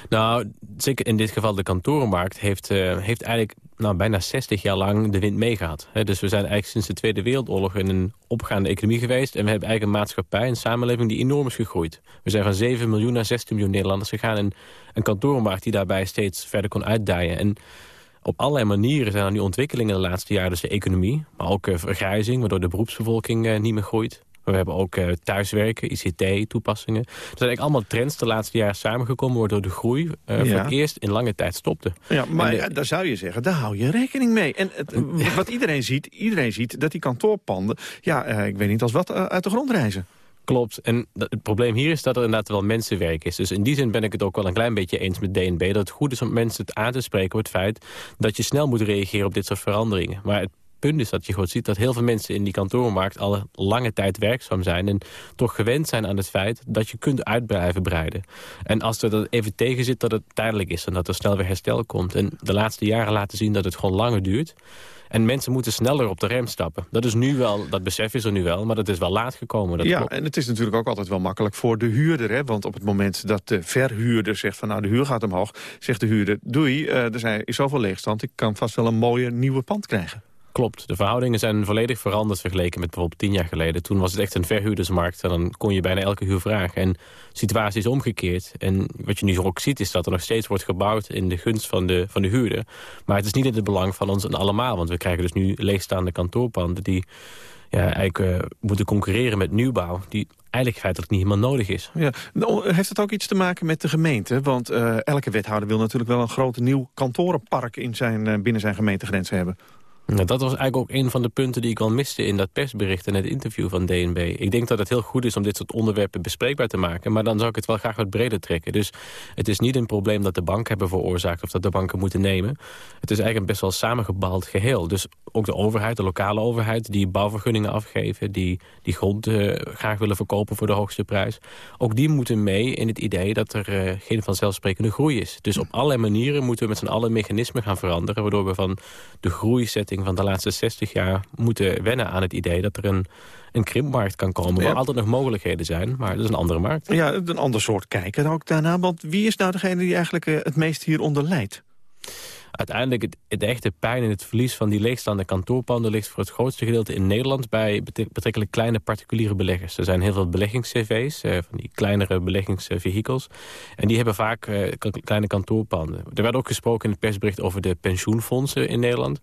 Nou, zeker in dit geval de kantorenmarkt heeft, uh, heeft eigenlijk nou, bijna 60 jaar lang de wind meegehad. dus we zijn eigenlijk sinds de Tweede Wereldoorlog in een opgaande economie geweest. En we hebben eigenlijk een maatschappij, een samenleving die enorm is gegroeid. We zijn van 7 miljoen naar 16 miljoen Nederlanders gegaan. En een kantorenmarkt die daarbij steeds verder kon uitdijen. En op allerlei manieren zijn er nu ontwikkelingen de laatste jaren. Dus de economie, maar ook uh, vergrijzing, waardoor de beroepsbevolking uh, niet meer groeit. We hebben ook uh, thuiswerken, ICT-toepassingen. Er zijn eigenlijk allemaal trends de laatste jaren samengekomen... waardoor de groei uh, ja. voor het eerst in lange tijd stopte. Ja, maar de, ja, daar zou je zeggen, daar hou je rekening mee. En het, ja. wat iedereen ziet, iedereen ziet dat die kantoorpanden... ja, uh, ik weet niet als wat uit de grond reizen. Klopt. En het probleem hier is dat er inderdaad wel mensenwerk is. Dus in die zin ben ik het ook wel een klein beetje eens met DNB... dat het goed is om mensen aan te spreken op het feit... dat je snel moet reageren op dit soort veranderingen. Maar het punt is dat je gewoon ziet dat heel veel mensen in die kantorenmarkt al lange tijd werkzaam zijn en toch gewend zijn aan het feit dat je kunt uitblijven breiden. En als er dat even tegen zit dat het tijdelijk is en dat er snel weer herstel komt. En de laatste jaren laten zien dat het gewoon langer duurt. En mensen moeten sneller op de rem stappen. Dat is nu wel, dat besef is er nu wel, maar dat is wel laat gekomen. Dat ja, klopt. en het is natuurlijk ook altijd wel makkelijk voor de huurder. Hè? Want op het moment dat de verhuurder zegt van nou de huur gaat omhoog... zegt de huurder doei, uh, er zijn, is zoveel leegstand, ik kan vast wel een mooie nieuwe pand krijgen. Klopt, de verhoudingen zijn volledig veranderd vergeleken met bijvoorbeeld tien jaar geleden. Toen was het echt een verhuurdersmarkt en dan kon je bijna elke huur vragen. En de situatie is omgekeerd. En wat je nu ook ziet is dat er nog steeds wordt gebouwd in de gunst van de, van de huurder. Maar het is niet in het belang van ons en allemaal. Want we krijgen dus nu leegstaande kantoorpanden die ja, eigenlijk uh, moeten concurreren met nieuwbouw... die eigenlijk feitelijk niet helemaal nodig is. Ja. Nou, heeft het ook iets te maken met de gemeente? Want uh, elke wethouder wil natuurlijk wel een groot nieuw kantorenpark... In zijn, uh, binnen zijn gemeentegrenzen hebben. Nou, dat was eigenlijk ook een van de punten die ik wel miste in dat persbericht en het interview van DNB. Ik denk dat het heel goed is om dit soort onderwerpen bespreekbaar te maken, maar dan zou ik het wel graag wat breder trekken. Dus het is niet een probleem dat de banken hebben veroorzaakt of dat de banken moeten nemen. Het is eigenlijk een best wel samengebald geheel. Dus ook de overheid, de lokale overheid, die bouwvergunningen afgeven, die, die grond uh, graag willen verkopen voor de hoogste prijs. Ook die moeten mee in het idee dat er uh, geen vanzelfsprekende groei is. Dus op allerlei manieren moeten we met z'n allen mechanismen gaan veranderen, waardoor we van de groei van de laatste 60 jaar moeten wennen aan het idee dat er een, een krimpmarkt kan komen... waar altijd nog mogelijkheden zijn, maar dat is een andere markt. Ja, een ander soort kijken ook daarna. Want wie is nou degene die eigenlijk eh, het meest hieronder leidt? uiteindelijk het, het, echte pijn en het verlies van die leegstaande kantoorpanden... ligt voor het grootste gedeelte in Nederland bij betrekkelijk kleine particuliere beleggers. Er zijn heel veel beleggings-cv's, eh, van die kleinere beleggingsvehikels. En die hebben vaak eh, kleine kantoorpanden. Er werd ook gesproken in het persbericht over de pensioenfondsen in Nederland.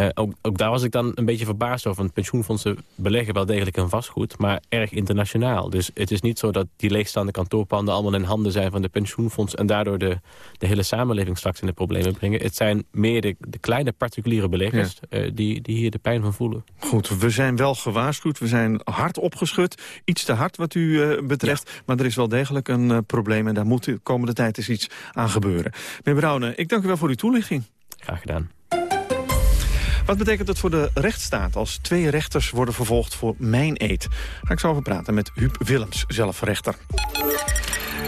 Uh, ook, ook, daar was ik dan een beetje verbaasd over. Want pensioenfondsen beleggen wel degelijk in vastgoed, maar erg internationaal. Dus het is niet zo dat die leegstaande kantoorpanden allemaal in handen zijn van de pensioenfonds... en daardoor de, de hele samenleving straks in de problemen brengen. Het zijn meer de, de kleine particuliere beleggers uh, die, die hier de pijn van voelen. Goed, we zijn wel gewaarschuwd, we zijn hard opgeschud. Iets te hard wat u uh, betreft, maar er is wel degelijk een probleem... en daar moet de komende tijd eens iets aan gebeuren. Meneer Brouwen, ik dank u wel voor uw toelichting. Graag gedaan. Wat betekent het voor de rechtsstaat als twee rechters worden vervolgd voor mijn eet? Ga ik zo over praten met Huub Willems, zelf rechter.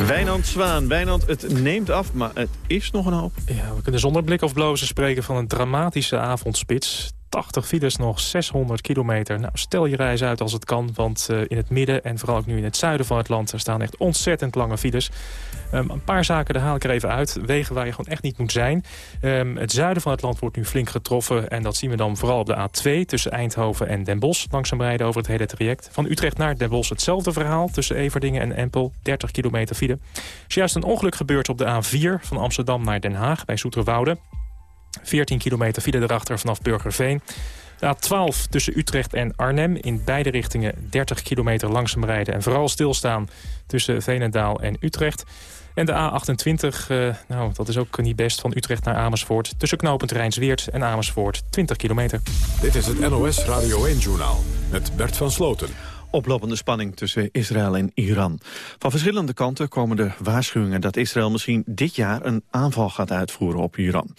Wijnand Zwaan. Wijnand, het neemt af, maar het is nog een hoop. Ja, we kunnen zonder blik of blozen spreken van een dramatische avondspits. 80 files nog, 600 kilometer. Nou, stel je reis uit als het kan, want uh, in het midden... en vooral ook nu in het zuiden van het land... er staan echt ontzettend lange files. Um, een paar zaken, daar haal ik er even uit. Wegen waar je gewoon echt niet moet zijn. Um, het zuiden van het land wordt nu flink getroffen... en dat zien we dan vooral op de A2 tussen Eindhoven en Den Bosch... langzaam rijden over het hele traject. Van Utrecht naar Den Bosch hetzelfde verhaal... tussen Everdingen en Empel, 30 kilometer file. Er is juist een ongeluk gebeurd op de A4 van Amsterdam naar Den Haag... bij Zoeterwoude. 14 kilometer file erachter vanaf Burgerveen. De A12 tussen Utrecht en Arnhem. In beide richtingen 30 kilometer langzaam rijden. En vooral stilstaan tussen Veenendaal en Utrecht. En de A28, uh, nou, dat is ook niet best, van Utrecht naar Amersfoort. Tussen knooppunt Rijnsweert en Amersfoort, 20 kilometer. Dit is het NOS Radio 1-journaal met Bert van Sloten. Oplopende spanning tussen Israël en Iran. Van verschillende kanten komen de waarschuwingen dat Israël misschien dit jaar een aanval gaat uitvoeren op Iran.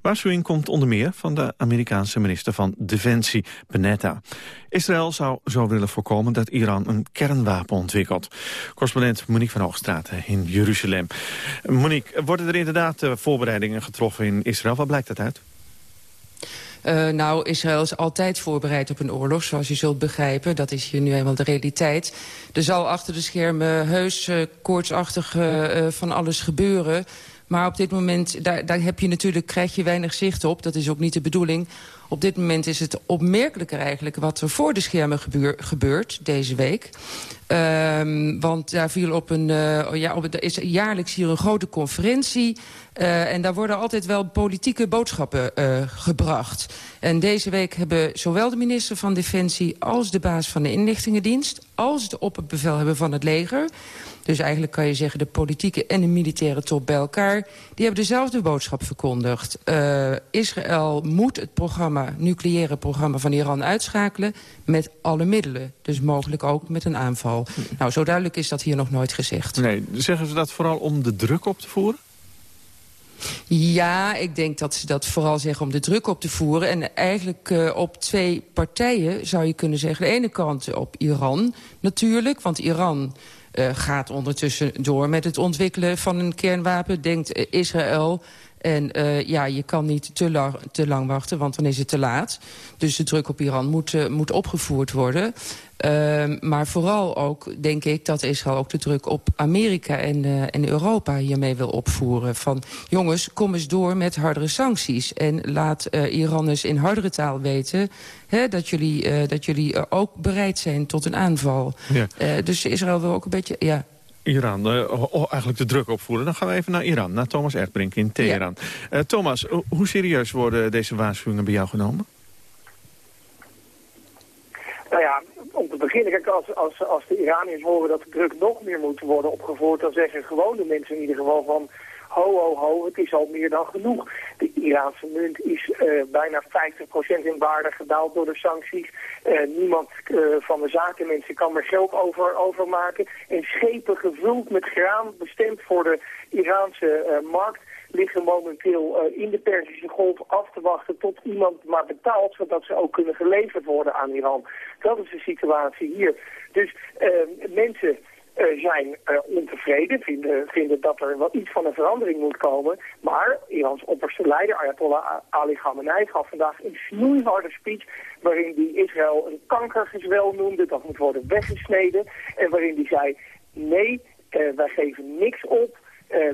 Waarschuwing komt onder meer van de Amerikaanse minister van Defensie, Benetta. Israël zou zo willen voorkomen dat Iran een kernwapen ontwikkelt. Correspondent Monique van Hoogstraat in Jeruzalem. Monique, worden er inderdaad eh, voorbereidingen getroffen in Israël? Wat blijkt dat uit? Uh, nou, Israël is altijd voorbereid op een oorlog, zoals je zult begrijpen. Dat is hier nu eenmaal de realiteit. Er zal achter de schermen heus uh, koortsachtig van alles gebeuren. Maar op dit moment, daar, daar heb je natuurlijk, krijg je weinig zicht op. Dat is ook niet de bedoeling. Op dit moment is het opmerkelijker eigenlijk wat er voor de schermen gebeur, gebeurt deze week. Um, want daar viel op een, uh, ja, op, er is jaarlijks hier een grote conferentie. Uh, en daar worden altijd wel politieke boodschappen uh, gebracht. En deze week hebben zowel de minister van Defensie als de baas van de inlichtingendienst... als de opperbevelhebber van het leger dus eigenlijk kan je zeggen de politieke en de militaire top bij elkaar... die hebben dezelfde boodschap verkondigd. Israël moet het programma, nucleaire programma van Iran uitschakelen... met alle middelen. Dus mogelijk ook met een aanval. Nou, zo duidelijk is dat hier nog nooit gezegd. Nee, zeggen ze dat vooral om de druk op te voeren? Ja, ik denk dat ze dat vooral zeggen om de druk op te voeren. En eigenlijk uh, op twee partijen zou je kunnen zeggen. De ene kant op Iran natuurlijk, want Iran uh, gaat ondertussen door met het ontwikkelen van een kernwapen, denkt uh, Israël. En uh, ja, je kan niet te, lang, te lang wachten, want dan is het te laat. Dus de druk op Iran moet, uh, moet opgevoerd worden. Uh, maar vooral ook, denk ik, dat Israël ook de druk op Amerika en, uh, en Europa hiermee wil opvoeren. Van jongens, kom eens door met hardere sancties. En laat Iran eens in hardere taal weten hè, dat jullie, dat jullie ook bereid zijn tot een aanval. Ja. dus Israël wil ook een beetje... Ja, Iran, uh, eigenlijk de druk opvoeren. Dan gaan we even naar Iran, naar Thomas Erdbrink in Teheran. Ja. Uh, Thomas, hoe serieus worden deze waarschuwingen bij jou genomen? Nou ja, om te beginnen, kijk, als, als, als de Iraniërs horen dat de druk nog meer moet worden opgevoerd, dan zeggen gewone mensen in ieder geval van ho, ho, ho, het is al meer dan genoeg. De Iraanse munt is uh, bijna 50% in waarde gedaald door de sancties. Uh, niemand uh, van de zakenmensen kan er geld over, over maken. En schepen gevuld met graan, bestemd voor de Iraanse markt liggen momenteel in de Perzische Golf af te wachten tot iemand maar betaalt, zodat ze ook kunnen geleverd worden aan Iran. Dat is de situatie hier. Dus mensen eh, zijn uh, ontevreden, vinden, vinden dat er wel iets van een verandering moet komen. Maar Irans opperste leider Ayatollah Ali Khamenei gaf vandaag een snoeiharde speech waarin hij Israël een kankergezwel noemde, dat moet worden weggesneden. En waarin hij zei, nee, uh, wij geven niks op,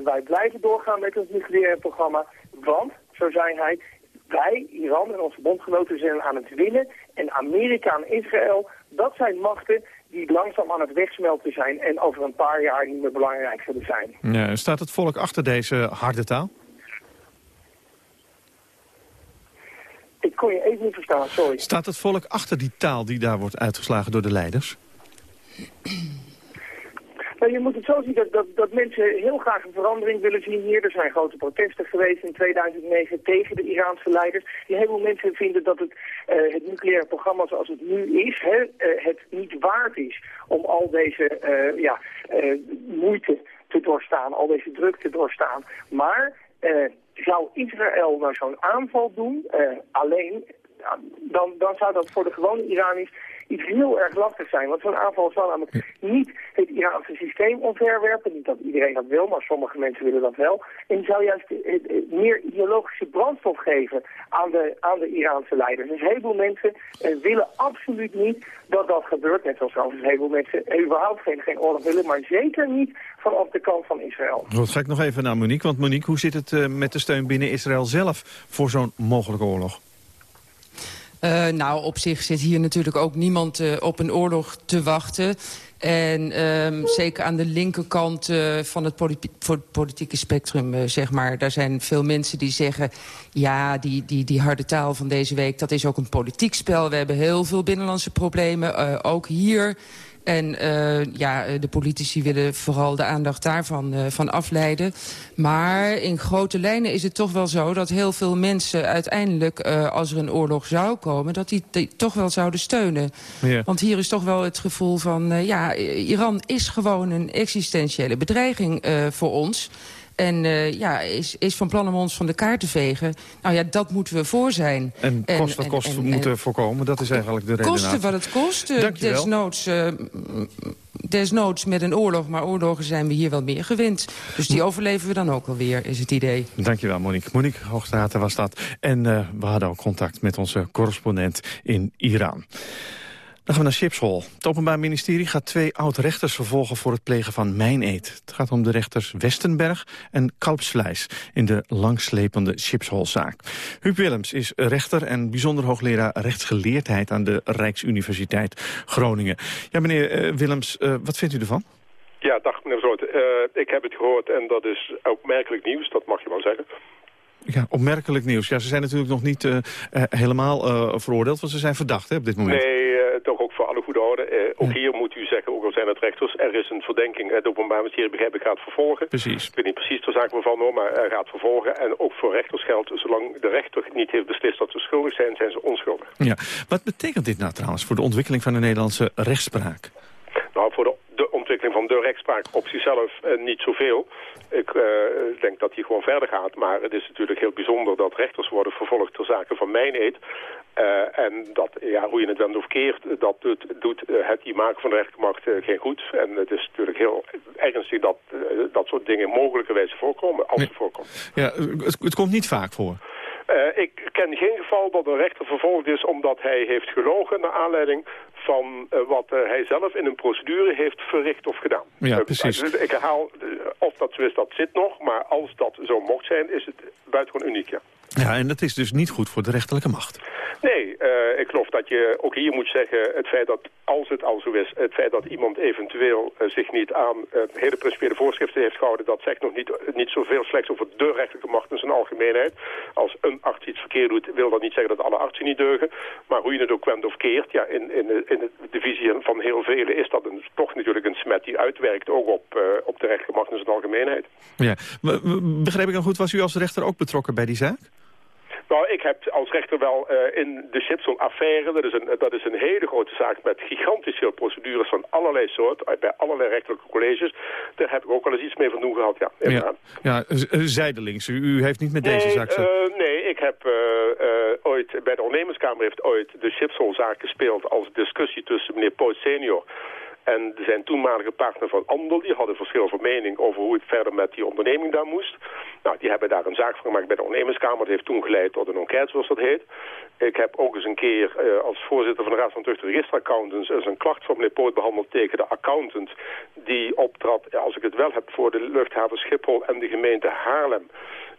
wij blijven doorgaan met ons nucleaire programma, want, zo zei hij, wij, Iran en onze bondgenoten zijn aan het winnen. En Amerika en Israël, dat zijn machten die langzaam aan het wegsmelten zijn... en over een paar jaar niet meer belangrijk zullen zijn. Ja, staat het volk achter deze harde taal? Ik kon je even niet verstaan, sorry. Staat het volk achter die taal die daar wordt uitgeslagen door de leiders? Nou, je moet het zo zien dat, dat, dat, mensen heel graag een verandering willen zien hier. Er zijn grote protesten geweest in 2009 tegen de Iraanse leiders. Die heel mensen vinden dat het, uh, het nucleaire programma zoals het nu is, hè, uh, het niet waard is om al deze uh, ja, moeite te doorstaan, al deze druk te doorstaan. Maar zou Israël nou zo'n aanval doen, alleen, dan, dan zou dat voor de gewone Iraniërs iets heel erg lastig zijn. Want zo'n aanval zal namelijk niet het Iraanse systeem omverwerpen. Niet dat iedereen dat wil, maar sommige mensen willen dat wel. En zou juist meer ideologische brandstof geven aan de, aan de Iraanse leiders. Dus een heleboel mensen eh, willen absoluut niet dat dat gebeurt. Net zoals een heleboel mensen überhaupt geen, geen oorlog willen. Maar zeker niet vanaf de kant van Israël. Goed, ga ik nog even naar Monique. Want Monique, hoe zit het met de steun binnen Israël zelf voor zo'n mogelijke oorlog? Uh, nou, op zich zit hier natuurlijk ook niemand uh, op een oorlog te wachten. En um, zeker aan de linkerkant uh, van het politi politieke spectrum, zeg maar... daar zijn veel mensen die zeggen... ja, die, die, die harde taal van deze week, dat is ook een politiek spel. We hebben heel veel binnenlandse problemen, ook hier... En uh, ja, de politici willen vooral de aandacht daarvan uh, van afleiden. Maar in grote lijnen is het toch wel zo dat heel veel mensen uiteindelijk... Als er een oorlog zou komen, dat die, die toch wel zouden steunen. Ja. Want hier is toch wel het gevoel van... ja, Iran is gewoon een existentiële bedreiging voor ons... En uh, ja, is, is van plan om ons van de kaart te vegen. Nou ja, dat moeten we voor zijn. En kost wat kost en, moeten voorkomen, dat is eigenlijk de reden. Kosten wat het kost. Dank desnoods, uh, desnoods met een oorlog, maar oorlogen zijn we hier wel meer gewend. Dus die overleven we dan ook wel weer, is het idee. Dankjewel, Monique. Monique Hoogstraten was dat. En uh, we hadden ook contact met onze correspondent in Iran. Dan gaan we naar Schiphol. Het Openbaar Ministerie gaat twee oud-rechters vervolgen voor het plegen van mijneed. Het gaat om de rechters Westenberg en Kalpsvleis in de langslepende Schipholzaak. Huub Willems is rechter en bijzonder hoogleraar rechtsgeleerdheid aan de Rijksuniversiteit Groningen. Ja, meneer uh, Willems, uh, wat vindt u ervan? Ja, dag meneer Vroot. Uh, ik heb het gehoord en dat is opmerkelijk nieuws, dat mag je wel zeggen. Ja, opmerkelijk nieuws. Ja, ze zijn natuurlijk nog niet helemaal veroordeeld, want ze zijn verdacht hè, op dit moment. Nee, orde. ook ja. hier moet u zeggen, ook al zijn het rechters, er is een verdenking. Het Openbaar Ministerie begrijp ik gaat vervolgen. Precies. Ik weet niet precies de zaak waarvan hoor, maar gaat vervolgen. En ook voor rechters geldt, zolang de rechter niet heeft beslist dat ze schuldig zijn, zijn ze onschuldig. Ja. Wat betekent dit nou trouwens voor de ontwikkeling van de Nederlandse rechtspraak? Nou, voor de ontwikkeling van de rechtspraak op zichzelf uh, niet zoveel. Ik uh, denk dat die gewoon verder gaat. Maar het is natuurlijk heel bijzonder dat rechters worden vervolgd ter zake van mijn eet. Uh, en dat, ja, hoe je het dan of keert, dat doet, doet het maken van de rechtermacht geen goed. En het is natuurlijk heel ernstig dat dat soort dingen mogelijkerwijs voorkomen, als ze voorkomen. Ja, het, het komt niet vaak voor. Uh, ik ken geen geval dat een rechter vervolgd is omdat hij heeft gelogen... naar aanleiding van uh, wat uh, hij zelf in een procedure heeft verricht of gedaan. Ja, precies. ik herhaal, of dat zo is, dat zit nog. Maar als dat zo mocht zijn, is het buitengewoon uniek, ja. Ja, en dat is dus niet goed voor de rechterlijke macht. Nee, uh, ik geloof dat je ook hier moet zeggen... het feit dat, als het al zo is... het feit dat iemand eventueel uh, zich niet aan uh, hele principiële voorschriften heeft gehouden... dat zegt nog niet, niet zoveel slechts over de rechterlijke macht in zijn algemeenheid. Als een arts iets verkeerd doet, wil dat niet zeggen dat alle artsen niet deugen. Maar hoe je het ook wendt of keert... ja, in, in, in de divisie van heel velen is dat een, toch natuurlijk een smet die uitwerkt... ook op, op de rechterlijke macht in zijn algemeenheid. Ja, begreep ik dan goed, was u als rechter ook betrokken bij die zaak? Nou, ik heb als rechter wel uh, in de Chipson-affaire, dat, is een, dat is een hele grote zaak met gigantisch veel procedures van allerlei soort, bij allerlei rechterlijke colleges. Daar heb ik ook wel eens iets mee van doen gehad, ja. Ja, ja zijdelings. U, u, heeft niet met nee, deze zaak... Uh, nee, ik heb uh, ooit, bij de ondernemerskamer heeft ooit de Chipson-zaak gespeeld als discussie tussen meneer Poot senior En zijn toenmalige partner van Andel, die hadden verschil van mening over hoe het verder met die onderneming daar moest. Nou, die hebben daar een zaak van gemaakt bij de ondernemerskamer. Dat heeft toen geleid tot een enquête, zoals dat heet. Ik heb ook eens een keer uh, als voorzitter van de Raad van Tucht en Registeraccountants eens een klacht van meneer Poot behandeld tegen de accountant die optrad, als ik het wel heb, voor de luchthaven Schiphol en de gemeente Haarlem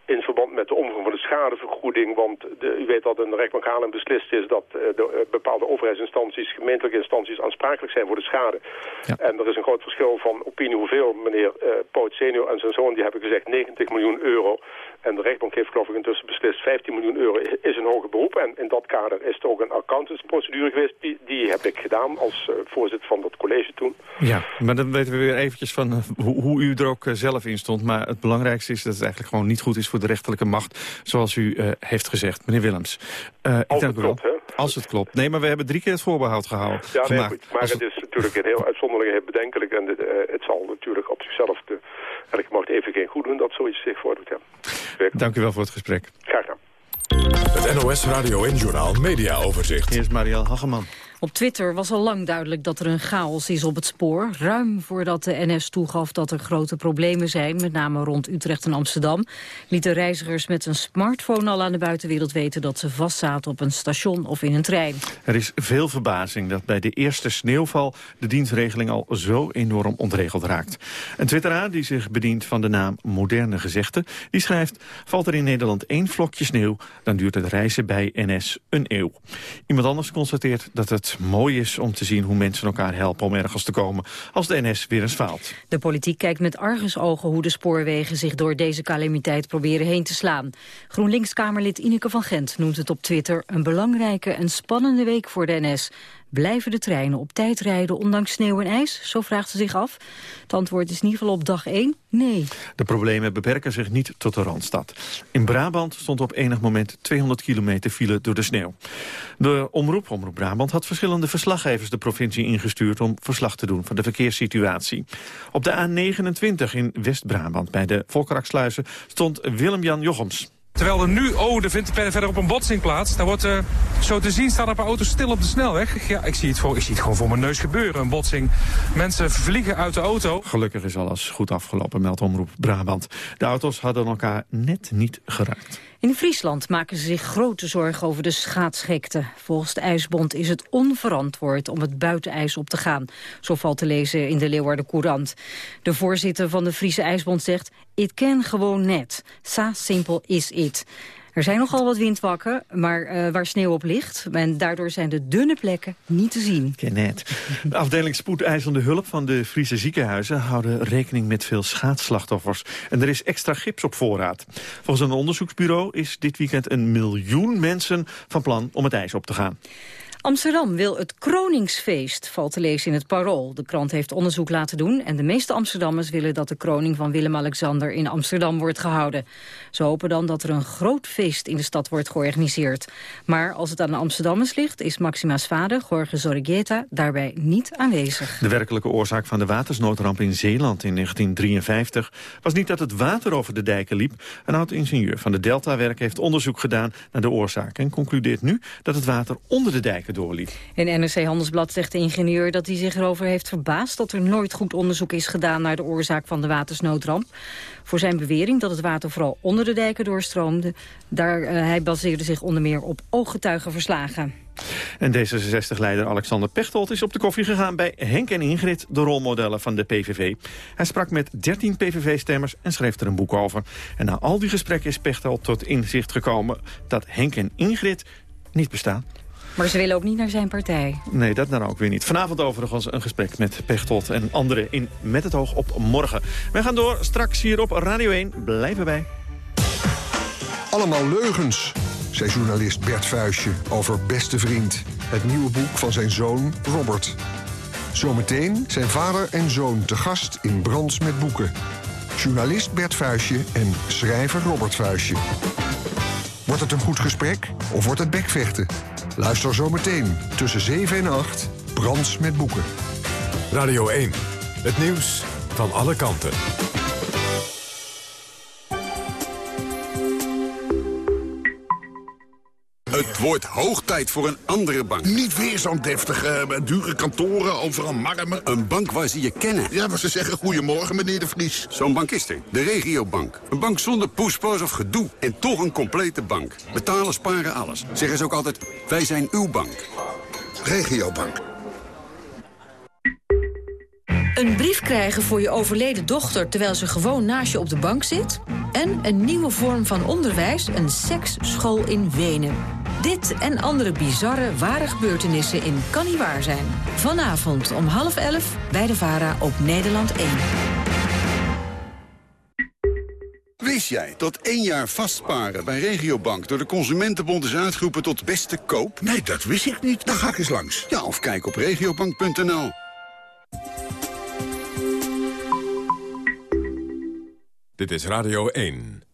in verband met de omvang van de schadevergoeding. Want de, u weet dat een rechtbank Haarlem beslist is dat uh, de, uh, bepaalde overheidsinstanties, gemeentelijke instanties aansprakelijk zijn voor de schade. Ja. En er is een groot verschil van opinie hoeveel. Meneer uh, Poot senior en zijn zoon die hebben gezegd 90 miljoen euro. En de rechtbank heeft geloof ik intussen beslist 15 miljoen euro is een hoger beroep. En in dat kader is er ook een accountantsprocedure geweest. Die, die heb ik gedaan als voorzitter van dat college toen. Ja, maar dan weten we weer eventjes van hoe, hoe u er ook zelf in stond. Maar het belangrijkste is dat het eigenlijk gewoon niet goed is voor de rechterlijke macht, zoals u uh, heeft gezegd. Meneer Willems. Uh, Als het klopt, hè? Als het klopt. Nee, maar we hebben drie keer het voorbehoud gehouden. Ja, nee, goed. Maar Als het is natuurlijk een heel uitzonderlijk heel bedenkelijk. En uh, het zal natuurlijk op zichzelf de elke macht even geen goed doen dat zoiets zich voordoet. Ja. Dank u wel voor het gesprek. Graag gedaan. Het NOS Radio en Journaal Media Overzicht. Hier is Marielle Hageman. Op Twitter was al lang duidelijk dat er een chaos is op het spoor. Ruim voordat de NS toegaf dat er grote problemen zijn... met name rond Utrecht en Amsterdam... lieten reizigers met een smartphone al aan de buitenwereld weten... dat ze vastzaten op een station of in een trein. Er is veel verbazing dat bij de eerste sneeuwval... de dienstregeling al zo enorm ontregeld raakt. Een twitteraar die zich bedient van de naam Moderne Gezegde... die schrijft, valt er in Nederland één vlokje sneeuw... dan duurt het reizen bij NS een eeuw. Iemand anders constateert dat het mooi is om te zien hoe mensen elkaar helpen om ergens te komen als de NS weer eens faalt. De politiek kijkt met argusogen hoe de spoorwegen zich door deze calamiteit proberen heen te slaan. GroenLinks-Kamerlid Ineke van Gent noemt het op Twitter een belangrijke en spannende week voor de NS. Blijven de treinen op tijd rijden ondanks sneeuw en ijs? Zo vraagt ze zich af. Het antwoord is in ieder geval op dag 1 nee. De problemen beperken zich niet tot de Randstad. In Brabant stond op enig moment 200 kilometer file door de sneeuw. De omroep, Omroep Brabant, had verschillende verslaggevers de provincie ingestuurd om verslag te doen van de verkeerssituatie. Op de A29 in West-Brabant bij de Volkeraksluizen stond Willem-Jan Jochems. Terwijl er nu, oh, er vindt verder op een botsing plaats. Daar wordt, uh, zo te zien, staan een paar auto's stil op de snelweg. Ja, ik zie, het voor, ik zie het gewoon voor mijn neus gebeuren, een botsing. Mensen vliegen uit de auto. Gelukkig is alles goed afgelopen, meldt Omroep Brabant. De auto's hadden elkaar net niet geraakt. In Friesland maken ze zich grote zorgen over de schaatsgekte. Volgens de IJsbond is het onverantwoord om het buitenijs op te gaan. Zo valt te lezen in de Leeuwarden Courant. De voorzitter van de Friese IJsbond zegt... it can gewoon net. Sa simpel is it. Er zijn nogal wat windwakken, maar uh, waar sneeuw op ligt. En daardoor zijn de dunne plekken niet te zien. Net. De afdeling spoedeisende hulp van de Friese ziekenhuizen... houden rekening met veel schaatsslachtoffers. En er is extra gips op voorraad. Volgens een onderzoeksbureau is dit weekend een miljoen mensen... van plan om het ijs op te gaan. Amsterdam wil het Kroningsfeest, valt te lezen in het Parool. De krant heeft onderzoek laten doen en de meeste Amsterdammers willen dat de kroning van Willem-Alexander in Amsterdam wordt gehouden. Ze hopen dan dat er een groot feest in de stad wordt georganiseerd. Maar als het aan de Amsterdammers ligt, is Maxima's vader, Jorge Zorregieta, daarbij niet aanwezig. De werkelijke oorzaak van de watersnoodramp in Zeeland in 1953 was niet dat het water over de dijken liep. Een oud-ingenieur van de Deltawerk heeft onderzoek gedaan naar de oorzaak en concludeert nu dat het water onder de dijken doorliep. In NRC Handelsblad zegt de ingenieur dat hij zich erover heeft verbaasd... dat er nooit goed onderzoek is gedaan naar de oorzaak van de watersnoodramp. Voor zijn bewering dat het water vooral onder de dijken doorstroomde... Daar, uh, hij baseerde zich onder meer op ooggetuigenverslagen. En D66-leider Alexander Pechtold is op de koffie gegaan bij Henk en Ingrid, de rolmodellen van de PVV. Hij sprak met 13 PVV-stemmers en schreef er een boek over. En na al die gesprekken is Pechtold tot inzicht gekomen dat Henk en Ingrid niet bestaan. Maar ze willen ook niet naar zijn partij. Nee, dat dan ook weer niet. Vanavond overigens een gesprek met Pechtold en anderen in Met het Oog op Morgen. Wij gaan door, straks hier op Radio 1. Blijf erbij. Allemaal leugens, zei journalist Bert Vuistje over Beste Vriend. Het nieuwe boek van zijn zoon Robert. Zometeen zijn vader en zoon te gast in Brands met Boeken. Journalist Bert Vuistje en schrijver Robert Vuistje. Wordt het een goed gesprek of wordt het bekvechten? Luister zometeen tussen 7 en 8. Brands met boeken. Radio 1. Het nieuws van alle kanten. Het wordt hoog tijd voor een andere bank. Niet weer zo'n deftige, eh, dure kantoren, overal marmer. Een bank waar ze je kennen. Ja, maar ze zeggen goedemorgen, meneer de Vries. Zo'n bank is er. De regiobank. Een bank zonder poespas of gedoe. En toch een complete bank. Betalen, sparen, alles. Zeggen ze ook altijd, wij zijn uw bank. Regiobank. Een brief krijgen voor je overleden dochter terwijl ze gewoon naast je op de bank zit. En een nieuwe vorm van onderwijs, een seksschool in Wenen. Dit en andere bizarre, ware gebeurtenissen in Kan Niet Waar Zijn. Vanavond om half elf bij de VARA op Nederland 1. Wist jij dat één jaar vastparen bij Regiobank door de Consumentenbond is uitgeroepen tot beste koop? Nee, dat wist ik niet. Dan ga ik eens langs. Ja, of kijk op regiobank.nl. Dit is Radio 1.